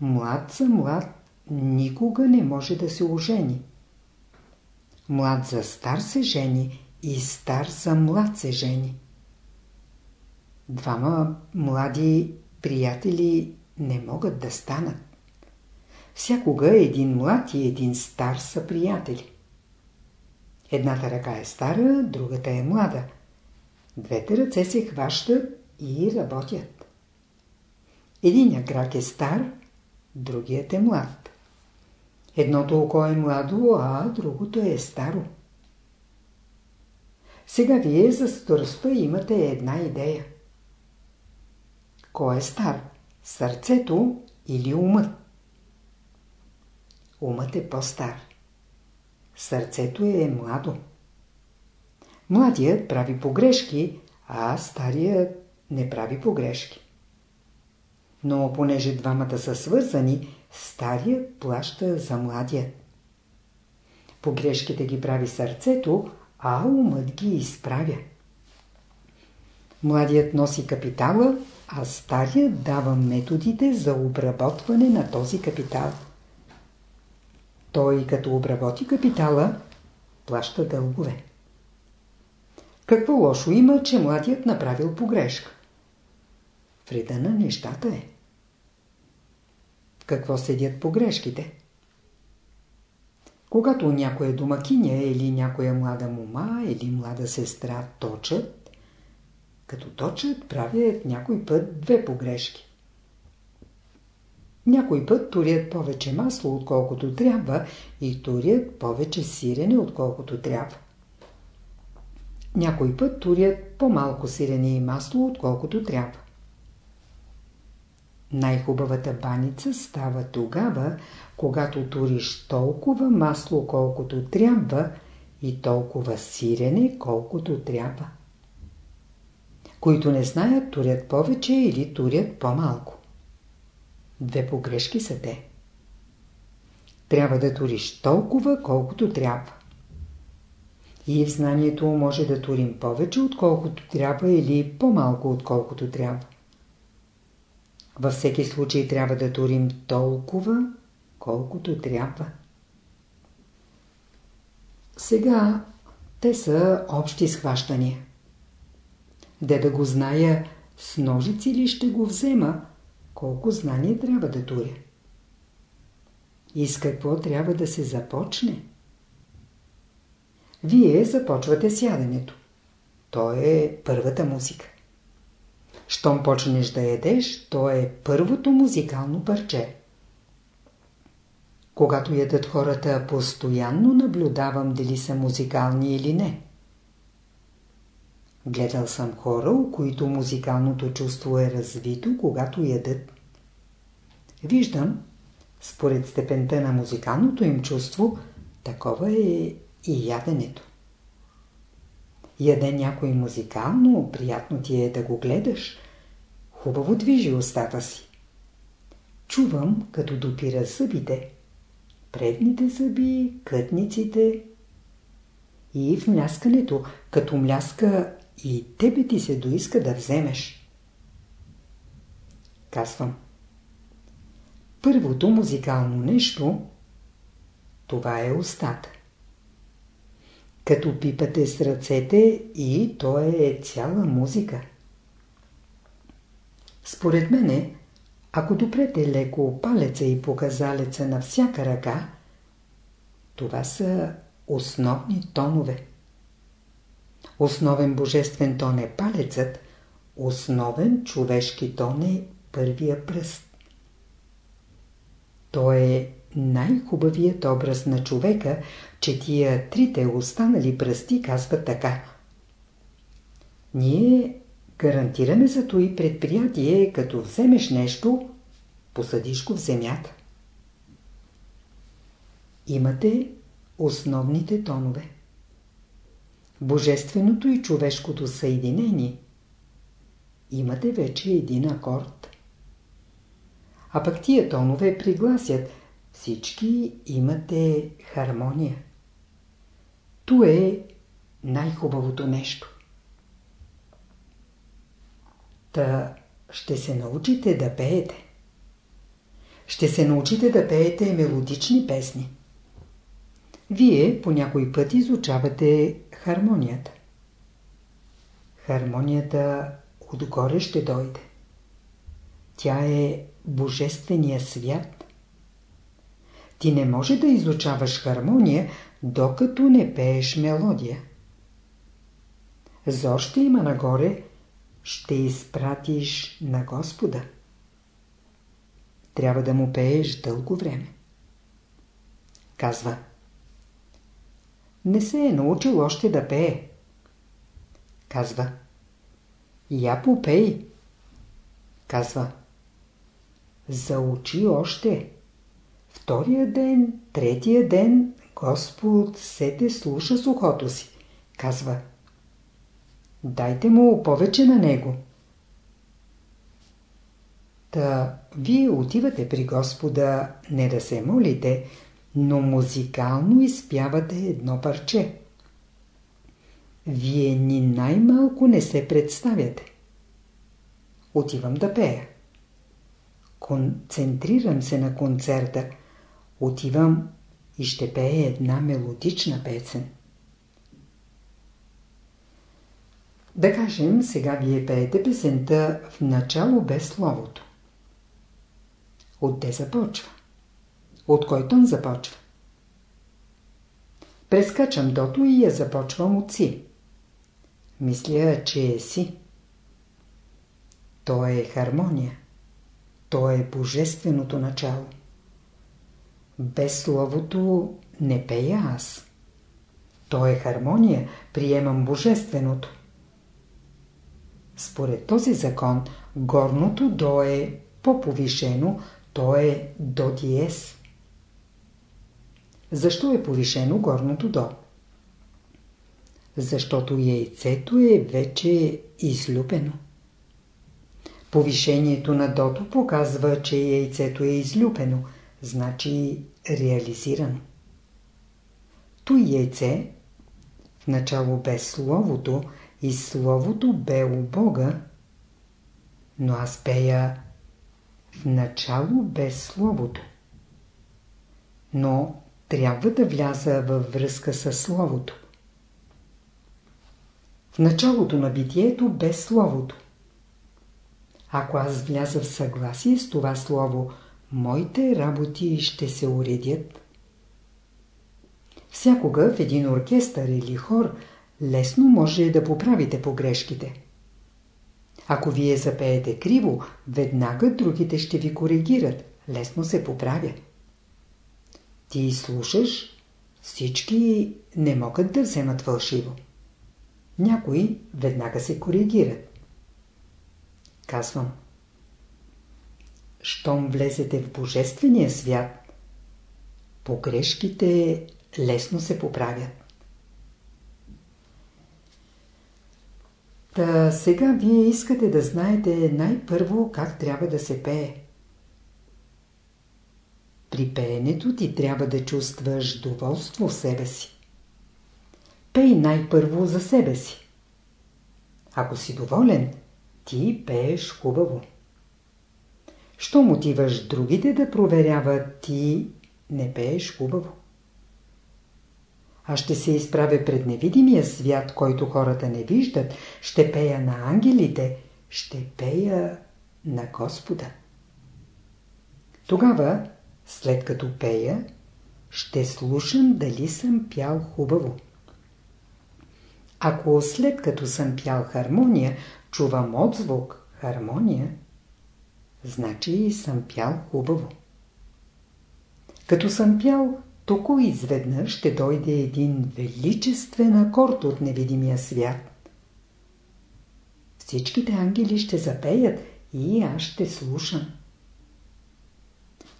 Млад за млад никога не може да се ожени. Млад за стар се жени и стар за млад се жени. Двама млади приятели не могат да станат. Всякога един млад и един стар са приятели. Едната ръка е стара, другата е млада. Двете ръце се хващат и работят. Единият крак е стар, другият е млад. Едното око е младо, а другото е старо. Сега вие за старостта имате една идея. Кой е стар? Сърцето или умът? Умът е по-стар. Сърцето е младо. Младият прави погрешки, а старият не прави погрешки. Но понеже двамата са свързани, старият плаща за младият. Погрешките ги прави сърцето, а умът ги изправя. Младият носи капитала, а старият дава методите за обработване на този капитал. Той като обработи капитала, плаща дългове. Какво лошо има, че младият направил погрешка? Вреда на нещата е. Какво седят погрешките? Когато някоя домакиня или някоя млада мума или млада сестра точат, като точат правят някой път две погрешки. Някой път турят повече масло, отколкото трябва и турят повече сирене, отколкото трябва. Някой път турят по-малко сирене и масло, отколкото трябва. Най-хубавата баница става тогава, когато туриш толкова масло, колкото трябва и толкова сирене, колкото трябва. Които не знаят, турят повече или турят по-малко. Две погрешки са те. Трябва да туриш толкова, колкото трябва. И в знанието може да турим повече, отколкото трябва или по-малко, отколкото трябва. Във всеки случай трябва да турим толкова, колкото трябва. Сега те са общи схващания. Де да го зная, с ножици ли ще го взема, колко знание трябва да туря. И с какво трябва да се започне? Вие започвате сядането. То е първата музика. Щом почнеш да едеш, то е първото музикално парче. Когато ядат хората, постоянно наблюдавам дали са музикални или не. Гледал съм хора, у които музикалното чувство е развито, когато ядат. Виждам, според степента на музикалното им чувство, такова е и яденето. Яде някой музикално, приятно ти е да го гледаш, хубаво движи устата си. Чувам, като допира зъбите, предните зъби, кътниците и в мляскането, като мляска и тебе ти се доиска да вземеш. Казвам. Първото музикално нещо, това е устата. Като пипате с ръцете и то е цяла музика. Според мене, ако допрете леко палеца и показалеца на всяка ръка, това са основни тонове. Основен божествен тон е палецът, основен човешки тон е първия пръст. То е най-хубавият образ на човека, че тия трите останали пръсти казват така. Ние гарантираме за и предприятие, като вземеш нещо, посадиш го в земята. имате основните тонове. Божественото и човешкото съединение имате вече един акорд. А пък тия тонове пригласят. Всички имате хармония. То е най-хубавото нещо. Та ще се научите да пеете. Ще се научите да пеете мелодични песни. Вие по някой път изучавате хармонията. Хармонията отгоре ще дойде. Тя е божествения свят. Ти не може да изучаваш хармония, докато не пееш мелодия. Зор ще има нагоре, ще изпратиш на Господа. Трябва да му пееш дълго време. Казва. Не се е научил още да пее. Казва. Я попей. Казва. Заучи още. Втория ден, третия ден, Господ се те слуша с ухото си. Казва. Дайте му повече на него. Та вие отивате при Господа не да се молите, но музикално изпявате едно парче. Вие ни най-малко не се представяте. Отивам да пея. Концентрирам се на концерта. Отивам и ще пея една мелодична песен. Да кажем, сега вие пеете песента в начало без словото. Отде започва? От кой тон започва? Прескачам дото и я започвам от си. Мисля, че е си. То е хармония. То е божественото начало. Без словото не пея аз. То е хармония, приемам божественото. Според този закон, горното до е по-повишено, то е до диез. Защо е повишено горното до? Защото яйцето е вече излюпено. Повишението на дото показва, че яйцето е излюпено, значи реализирано. Той яйце, в начало без словото, и Словото бе у Бога, но аз пея в начало без Словото. Но трябва да вляза във връзка с Словото. В началото на битието без Словото. Ако аз вляза в съгласие с това Слово, моите работи ще се уредят. Всякога в един оркестър или хор – лесно може да поправите погрешките. Ако вие запеете криво, веднага другите ще ви коригират. Лесно се поправя. Ти слушаш, всички не могат да вземат фалшиво. Някои веднага се коригират. Казвам. Щом влезете в Божествения свят, погрешките лесно се поправят. Та сега вие искате да знаете най-първо как трябва да се пее. При пеенето ти трябва да чувстваш доволство в себе си. Пей най-първо за себе си. Ако си доволен, ти пееш хубаво. Що мотиваш другите да проверяват, ти не пееш хубаво. Аз ще се изправя пред невидимия свят, който хората не виждат. Ще пея на ангелите. Ще пея на Господа. Тогава, след като пея, ще слушам дали съм пял хубаво. Ако след като съм пял хармония, чувам отзвук хармония, значи съм пял хубаво. Като съм пял Току изведнъж ще дойде един величествен акорд от невидимия свят. Всичките ангели ще запеят и аз ще слушам.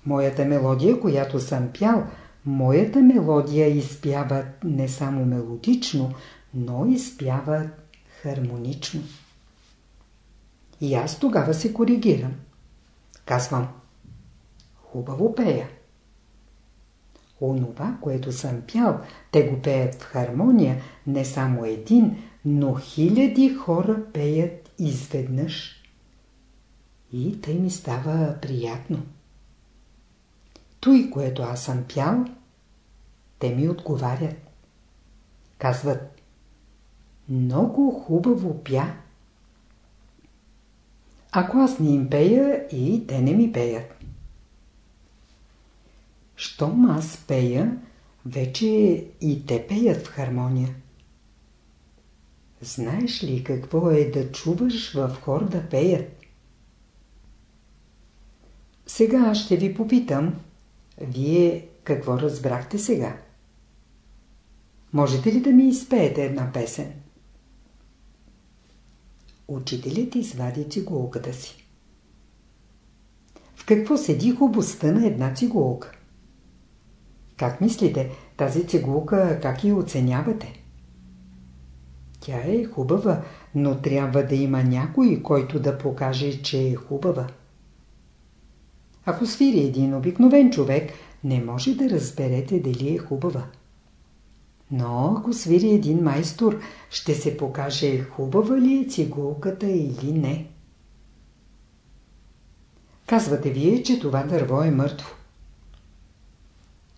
Моята мелодия, която съм пял, моята мелодия изпяват не само мелодично, но изпяват хармонично. И аз тогава се коригирам. Казвам, хубаво пея. Онова, което съм пял, те го пеят в хармония, не само един, но хиляди хора пеят изведнъж. И тъй ми става приятно. Той, което аз съм пял, те ми отговарят. Казват, много хубаво пя. Ако аз не им пея и те не ми пеят. Щом аз пея, вече и те пеят в хармония. Знаеш ли какво е да чуваш в хор да пеят? Сега ще ви попитам, вие какво разбрахте сега? Можете ли да ми изпеете една песен? Учителят извади цигулката си. В какво седи хубостта на една цигулка? Как мислите, тази цигулка как я оценявате? Тя е хубава, но трябва да има някой, който да покаже, че е хубава. Ако свири един обикновен човек, не може да разберете дали е хубава. Но ако свири един майстор, ще се покаже хубава ли е цигулката или не. Казвате вие, че това дърво е мъртво.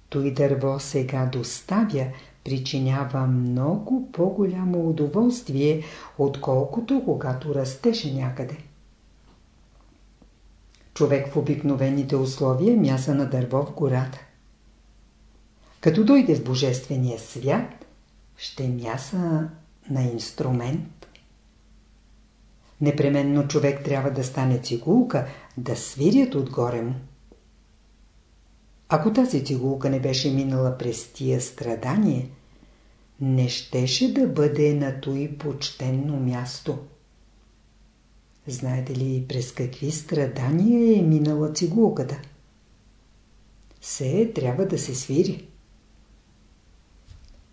Той дърво сега доставя, причинява много по-голямо удоволствие, отколкото когато растеше някъде. Човек в обикновените условия мяса на дърво в гората. Като дойде в Божествения свят, ще мяса на инструмент. Непременно човек трябва да стане цигулка, да свирят отгоре му. Ако тази цигулка не беше минала през тия страдания, не щеше да бъде на той почтенно място. Знаете ли през какви страдания е минала цигулката? Все трябва да се свири.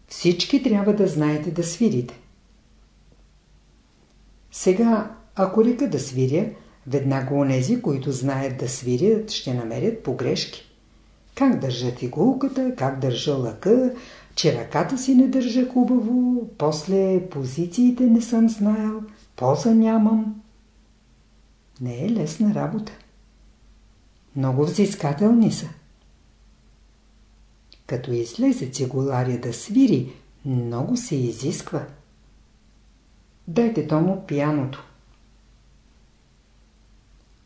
Всички трябва да знаете да свирите. Сега, ако река да свиря, веднага онези, които знаят да свирят, ще намерят погрешки. Как държат игулката, как държа лъка, че ръката си не държа хубаво, после позициите не съм знаел, поза нямам. Не е лесна работа. Много взискателни са. Като излезе цигуларя да свири, много се изисква. Дайте тому пияното.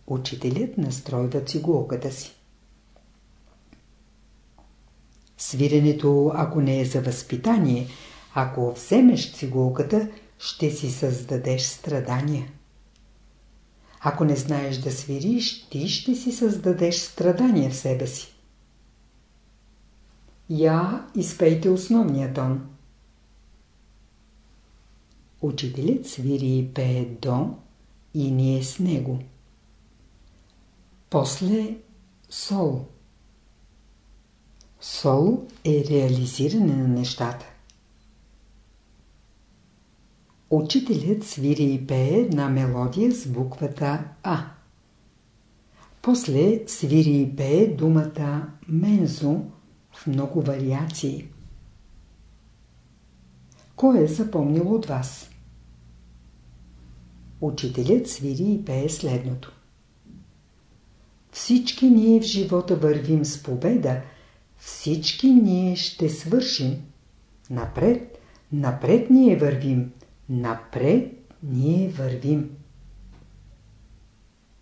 Учителят настройва цигулката си. Свиренето, ако не е за възпитание, ако вземеш цигулката, ще си създадеш страдания. Ако не знаеш да свириш, ти ще си създадеш страдания в себе си. Я изпейте основния тон. Учителят свири и пее до и ние с него. После сол. Сол е реализиране на нещата. Учителят свири и пее една мелодия с буквата А. После свири и пее думата мензо в много вариации. Кой е запомнил от вас? Учителят свири и пее следното. Всички ние в живота вървим с победа, всички ние ще свършим. Напред, напред ние вървим, напред ние вървим.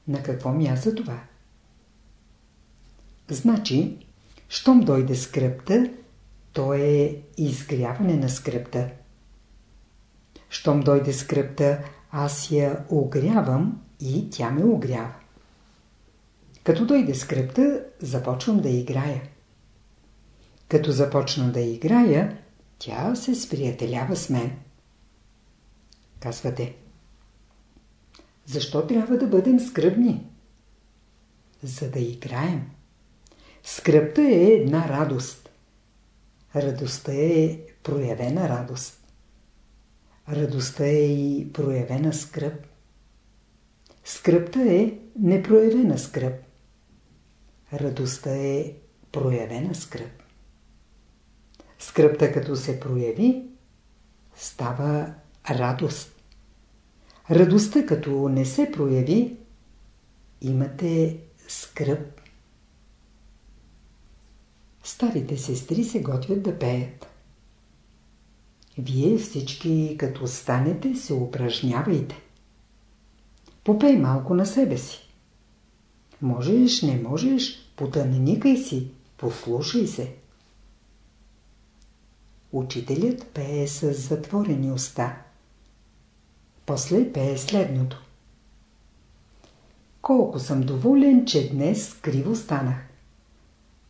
На какво мяса това? Значи, щом дойде скръпта, то е изгряване на скръпта. Щом дойде скръпта, аз я огрявам и тя ме огрява. Като дойде скръпта, започвам да играя. Като започна да играя, тя се сприятелява с мен. Казвате. Защо трябва да бъдем скръбни? За да играем. Скръпта е една радост. радостта е проявена радост. Радостта е и проявена скръп. Скръпта е непроявена скръп. Радостта е проявена скръп. Скръпта като се прояви, става радост. Радостта като не се прояви, имате скръп. Старите сестри се готвят да пеят. Вие всички, като станете, се упражнявайте. Попей малко на себе си. Можеш, не можеш, потъмникай си, послушай се. Учителят пее с затворени уста. После пее следното. Колко съм доволен, че днес криво станах.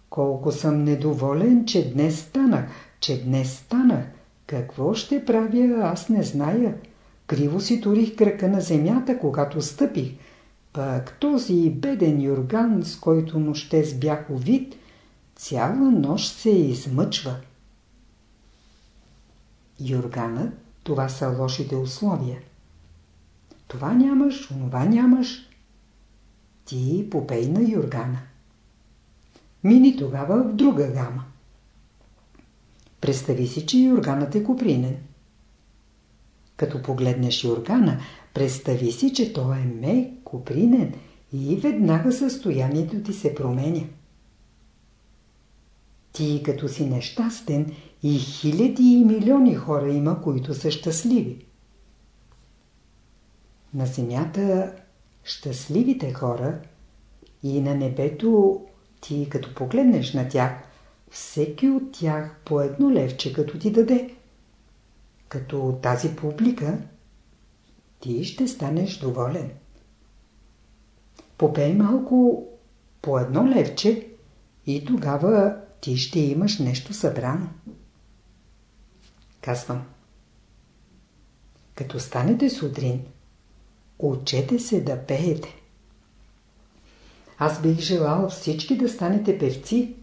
Колко съм недоволен, че днес станах, че днес станах. Какво ще правя, аз не зная. Криво си турих кръка на земята, когато стъпих. Пък този беден юрган, с който нощес бях вид, цяла нощ се измъчва. Юрганът, това са лошите условия. Това нямаш, онова нямаш. Ти попей на юргана. Мини тогава в друга гама. Представи си, че юрганът е купринен. Като погледнеш юргана, представи си, че той е мек, купринен и веднага състоянието ти се променя. Ти като си нещастен и хиляди и милиони хора има, които са щастливи. На земята щастливите хора и на небето ти като погледнеш на тях, всеки от тях по едно левче като ти даде. Като тази публика, ти ще станеш доволен. Попей малко по едно левче и тогава ти ще имаш нещо събрано. Казвам. Като станете сутрин, учете се да пеете. Аз бих желал всички да станете певци.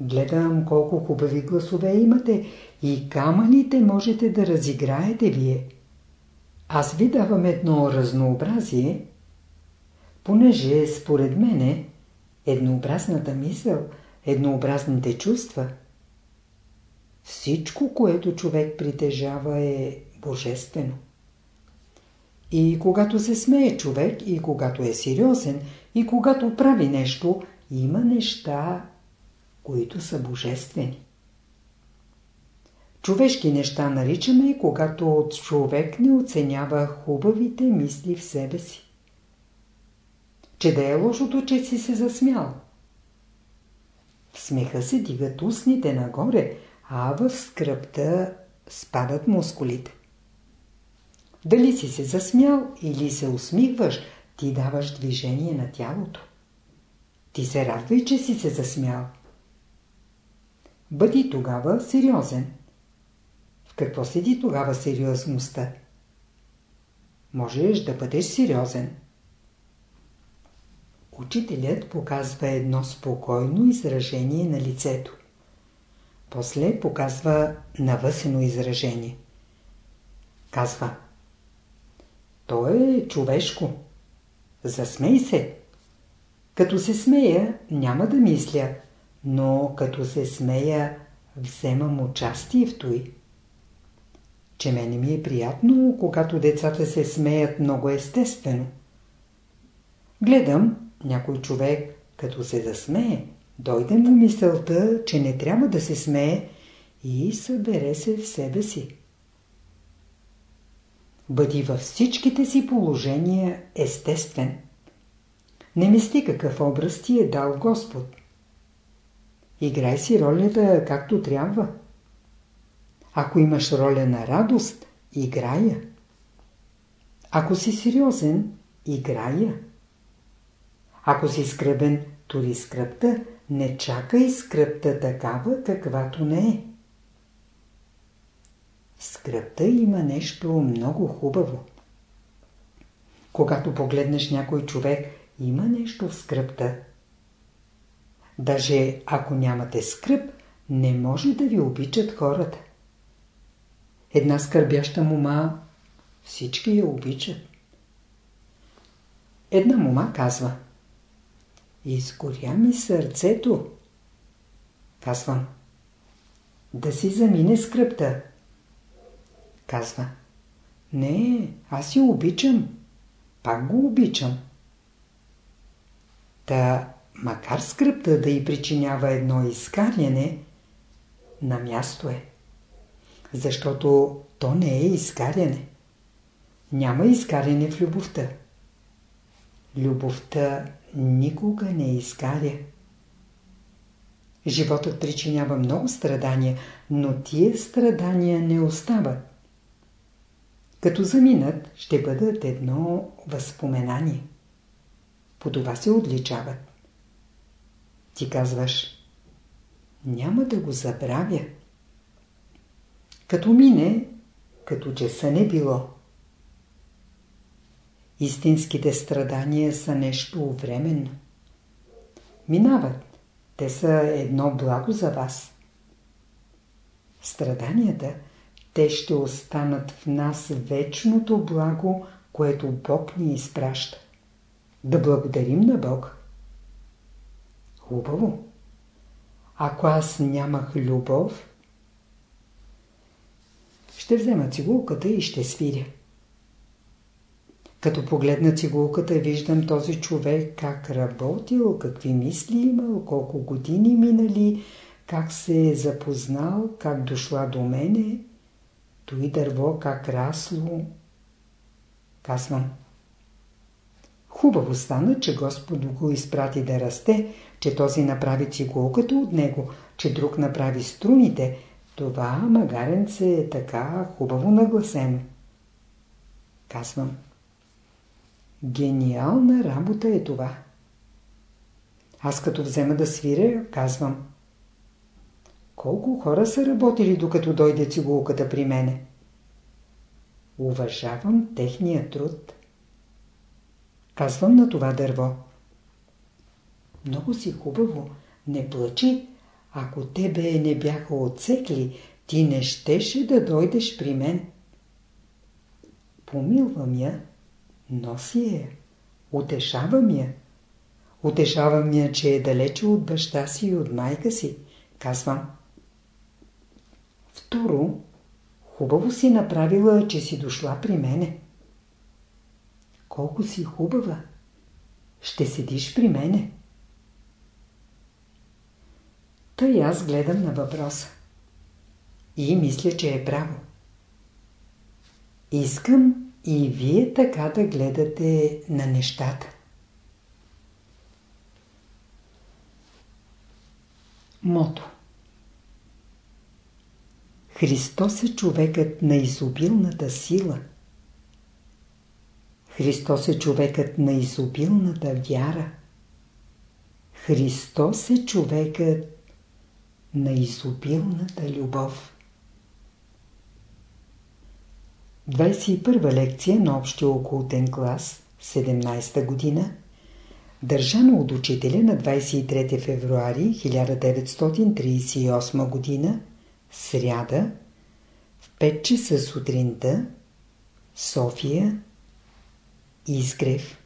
Гледам колко хубави гласове имате и камъните можете да разиграете вие. Аз ви давам едно разнообразие, понеже според мене еднообразната мисъл, еднообразните чувства, всичко, което човек притежава е божествено. И когато се смее човек, и когато е сериозен, и когато прави нещо, има неща, които са божествени. Човешки неща наричаме, когато човек не оценява хубавите мисли в себе си. Че да е лошото, че си се засмял. В смеха се дигат устните нагоре, а в скръпта спадат мускулите. Дали си се засмял или се усмихваш, ти даваш движение на тялото. Ти се радвай, че си се засмял. Бъди тогава сериозен. В какво седи тогава сериозността? Можеш да бъдеш сериозен. Учителят показва едно спокойно изражение на лицето. После показва навъсено изражение. Казва То е човешко. Засмей се. Като се смея, няма да мисля, но като се смея, вземам участие в той. Че мене ми е приятно, когато децата се смеят много естествено. Гледам, някой човек, като се засмее, дойде му мисълта, че не трябва да се смее и събере се в себе си. Бъди във всичките си положения естествен. Не мисли какъв образ ти е дал Господ. Играй си ролята както трябва. Ако имаш роля на радост, играя. Ако си сериозен, играя. Ако си скръбен, тори скръпта, не чакай скръпта такава, каквато не е. Скръпта има нещо много хубаво. Когато погледнеш някой човек, има нещо в скръпта. Даже ако нямате скръп, не може да ви обичат хората. Една скърбяща мома всички я обичат. Една мома казва Изгоря ми сърцето. Казвам Да си замине скръпта. Казва Не, аз я обичам. Пак го обичам. Та, макар скръпта да й причинява едно изкаряне, на място е. Защото то не е изкаряне. Няма изкаряне в любовта. Любовта никога не изкаря. Животът причинява много страдания, но тия страдания не остават. Като заминат, ще бъдат едно възпоменание. По това се отличават. Ти казваш, няма да го забравя. Като мине, като че са не било. Истинските страдания са нещо временно. Минават. Те са едно благо за вас. Страданията, те ще останат в нас вечното благо, което Бог ни изпраща. Да благодарим на Бог. Хубаво. Ако аз нямах любов, ще взема цигулката и ще свиря. Като погледна цигулката, виждам този човек как работил, какви мисли имал, колко години минали, как се е запознал, как дошла до мене, той дърво как расло. Казвам. Хубаво стана, че Господ го изпрати да расте, че този направи цигулката от него, че друг направи струните. Това магаренце е така хубаво нагласено. Казвам. Гениална работа е това. Аз като взема да свиря, казвам. Колко хора са работили, докато дойде цигулката при мене? Уважавам техния труд. Казвам на това дърво. Много си хубаво, не плачи. Ако тебе не бяха отсекли, ти не щеше да дойдеш при мен. Помилвам я Носи я. Утешавам я. Утешавам я, че е далече от баща си и от майка си. Казвам. Второ, хубаво си направила, че си дошла при мене. Колко си хубава. Ще седиш при мене. Тъй аз гледам на въпроса. И мисля, че е право. Искам и вие така да гледате на нещата. Мото Христос е човекът на изобилната сила. Христос е човекът на изобилната вяра. Христос е човекът на изобилната любов. 21 лекция на общия окултен клас, 17 година, държана от учителя на 23 февруари 1938 година, сряда, в 5 часа сутринта, София, Изгрев.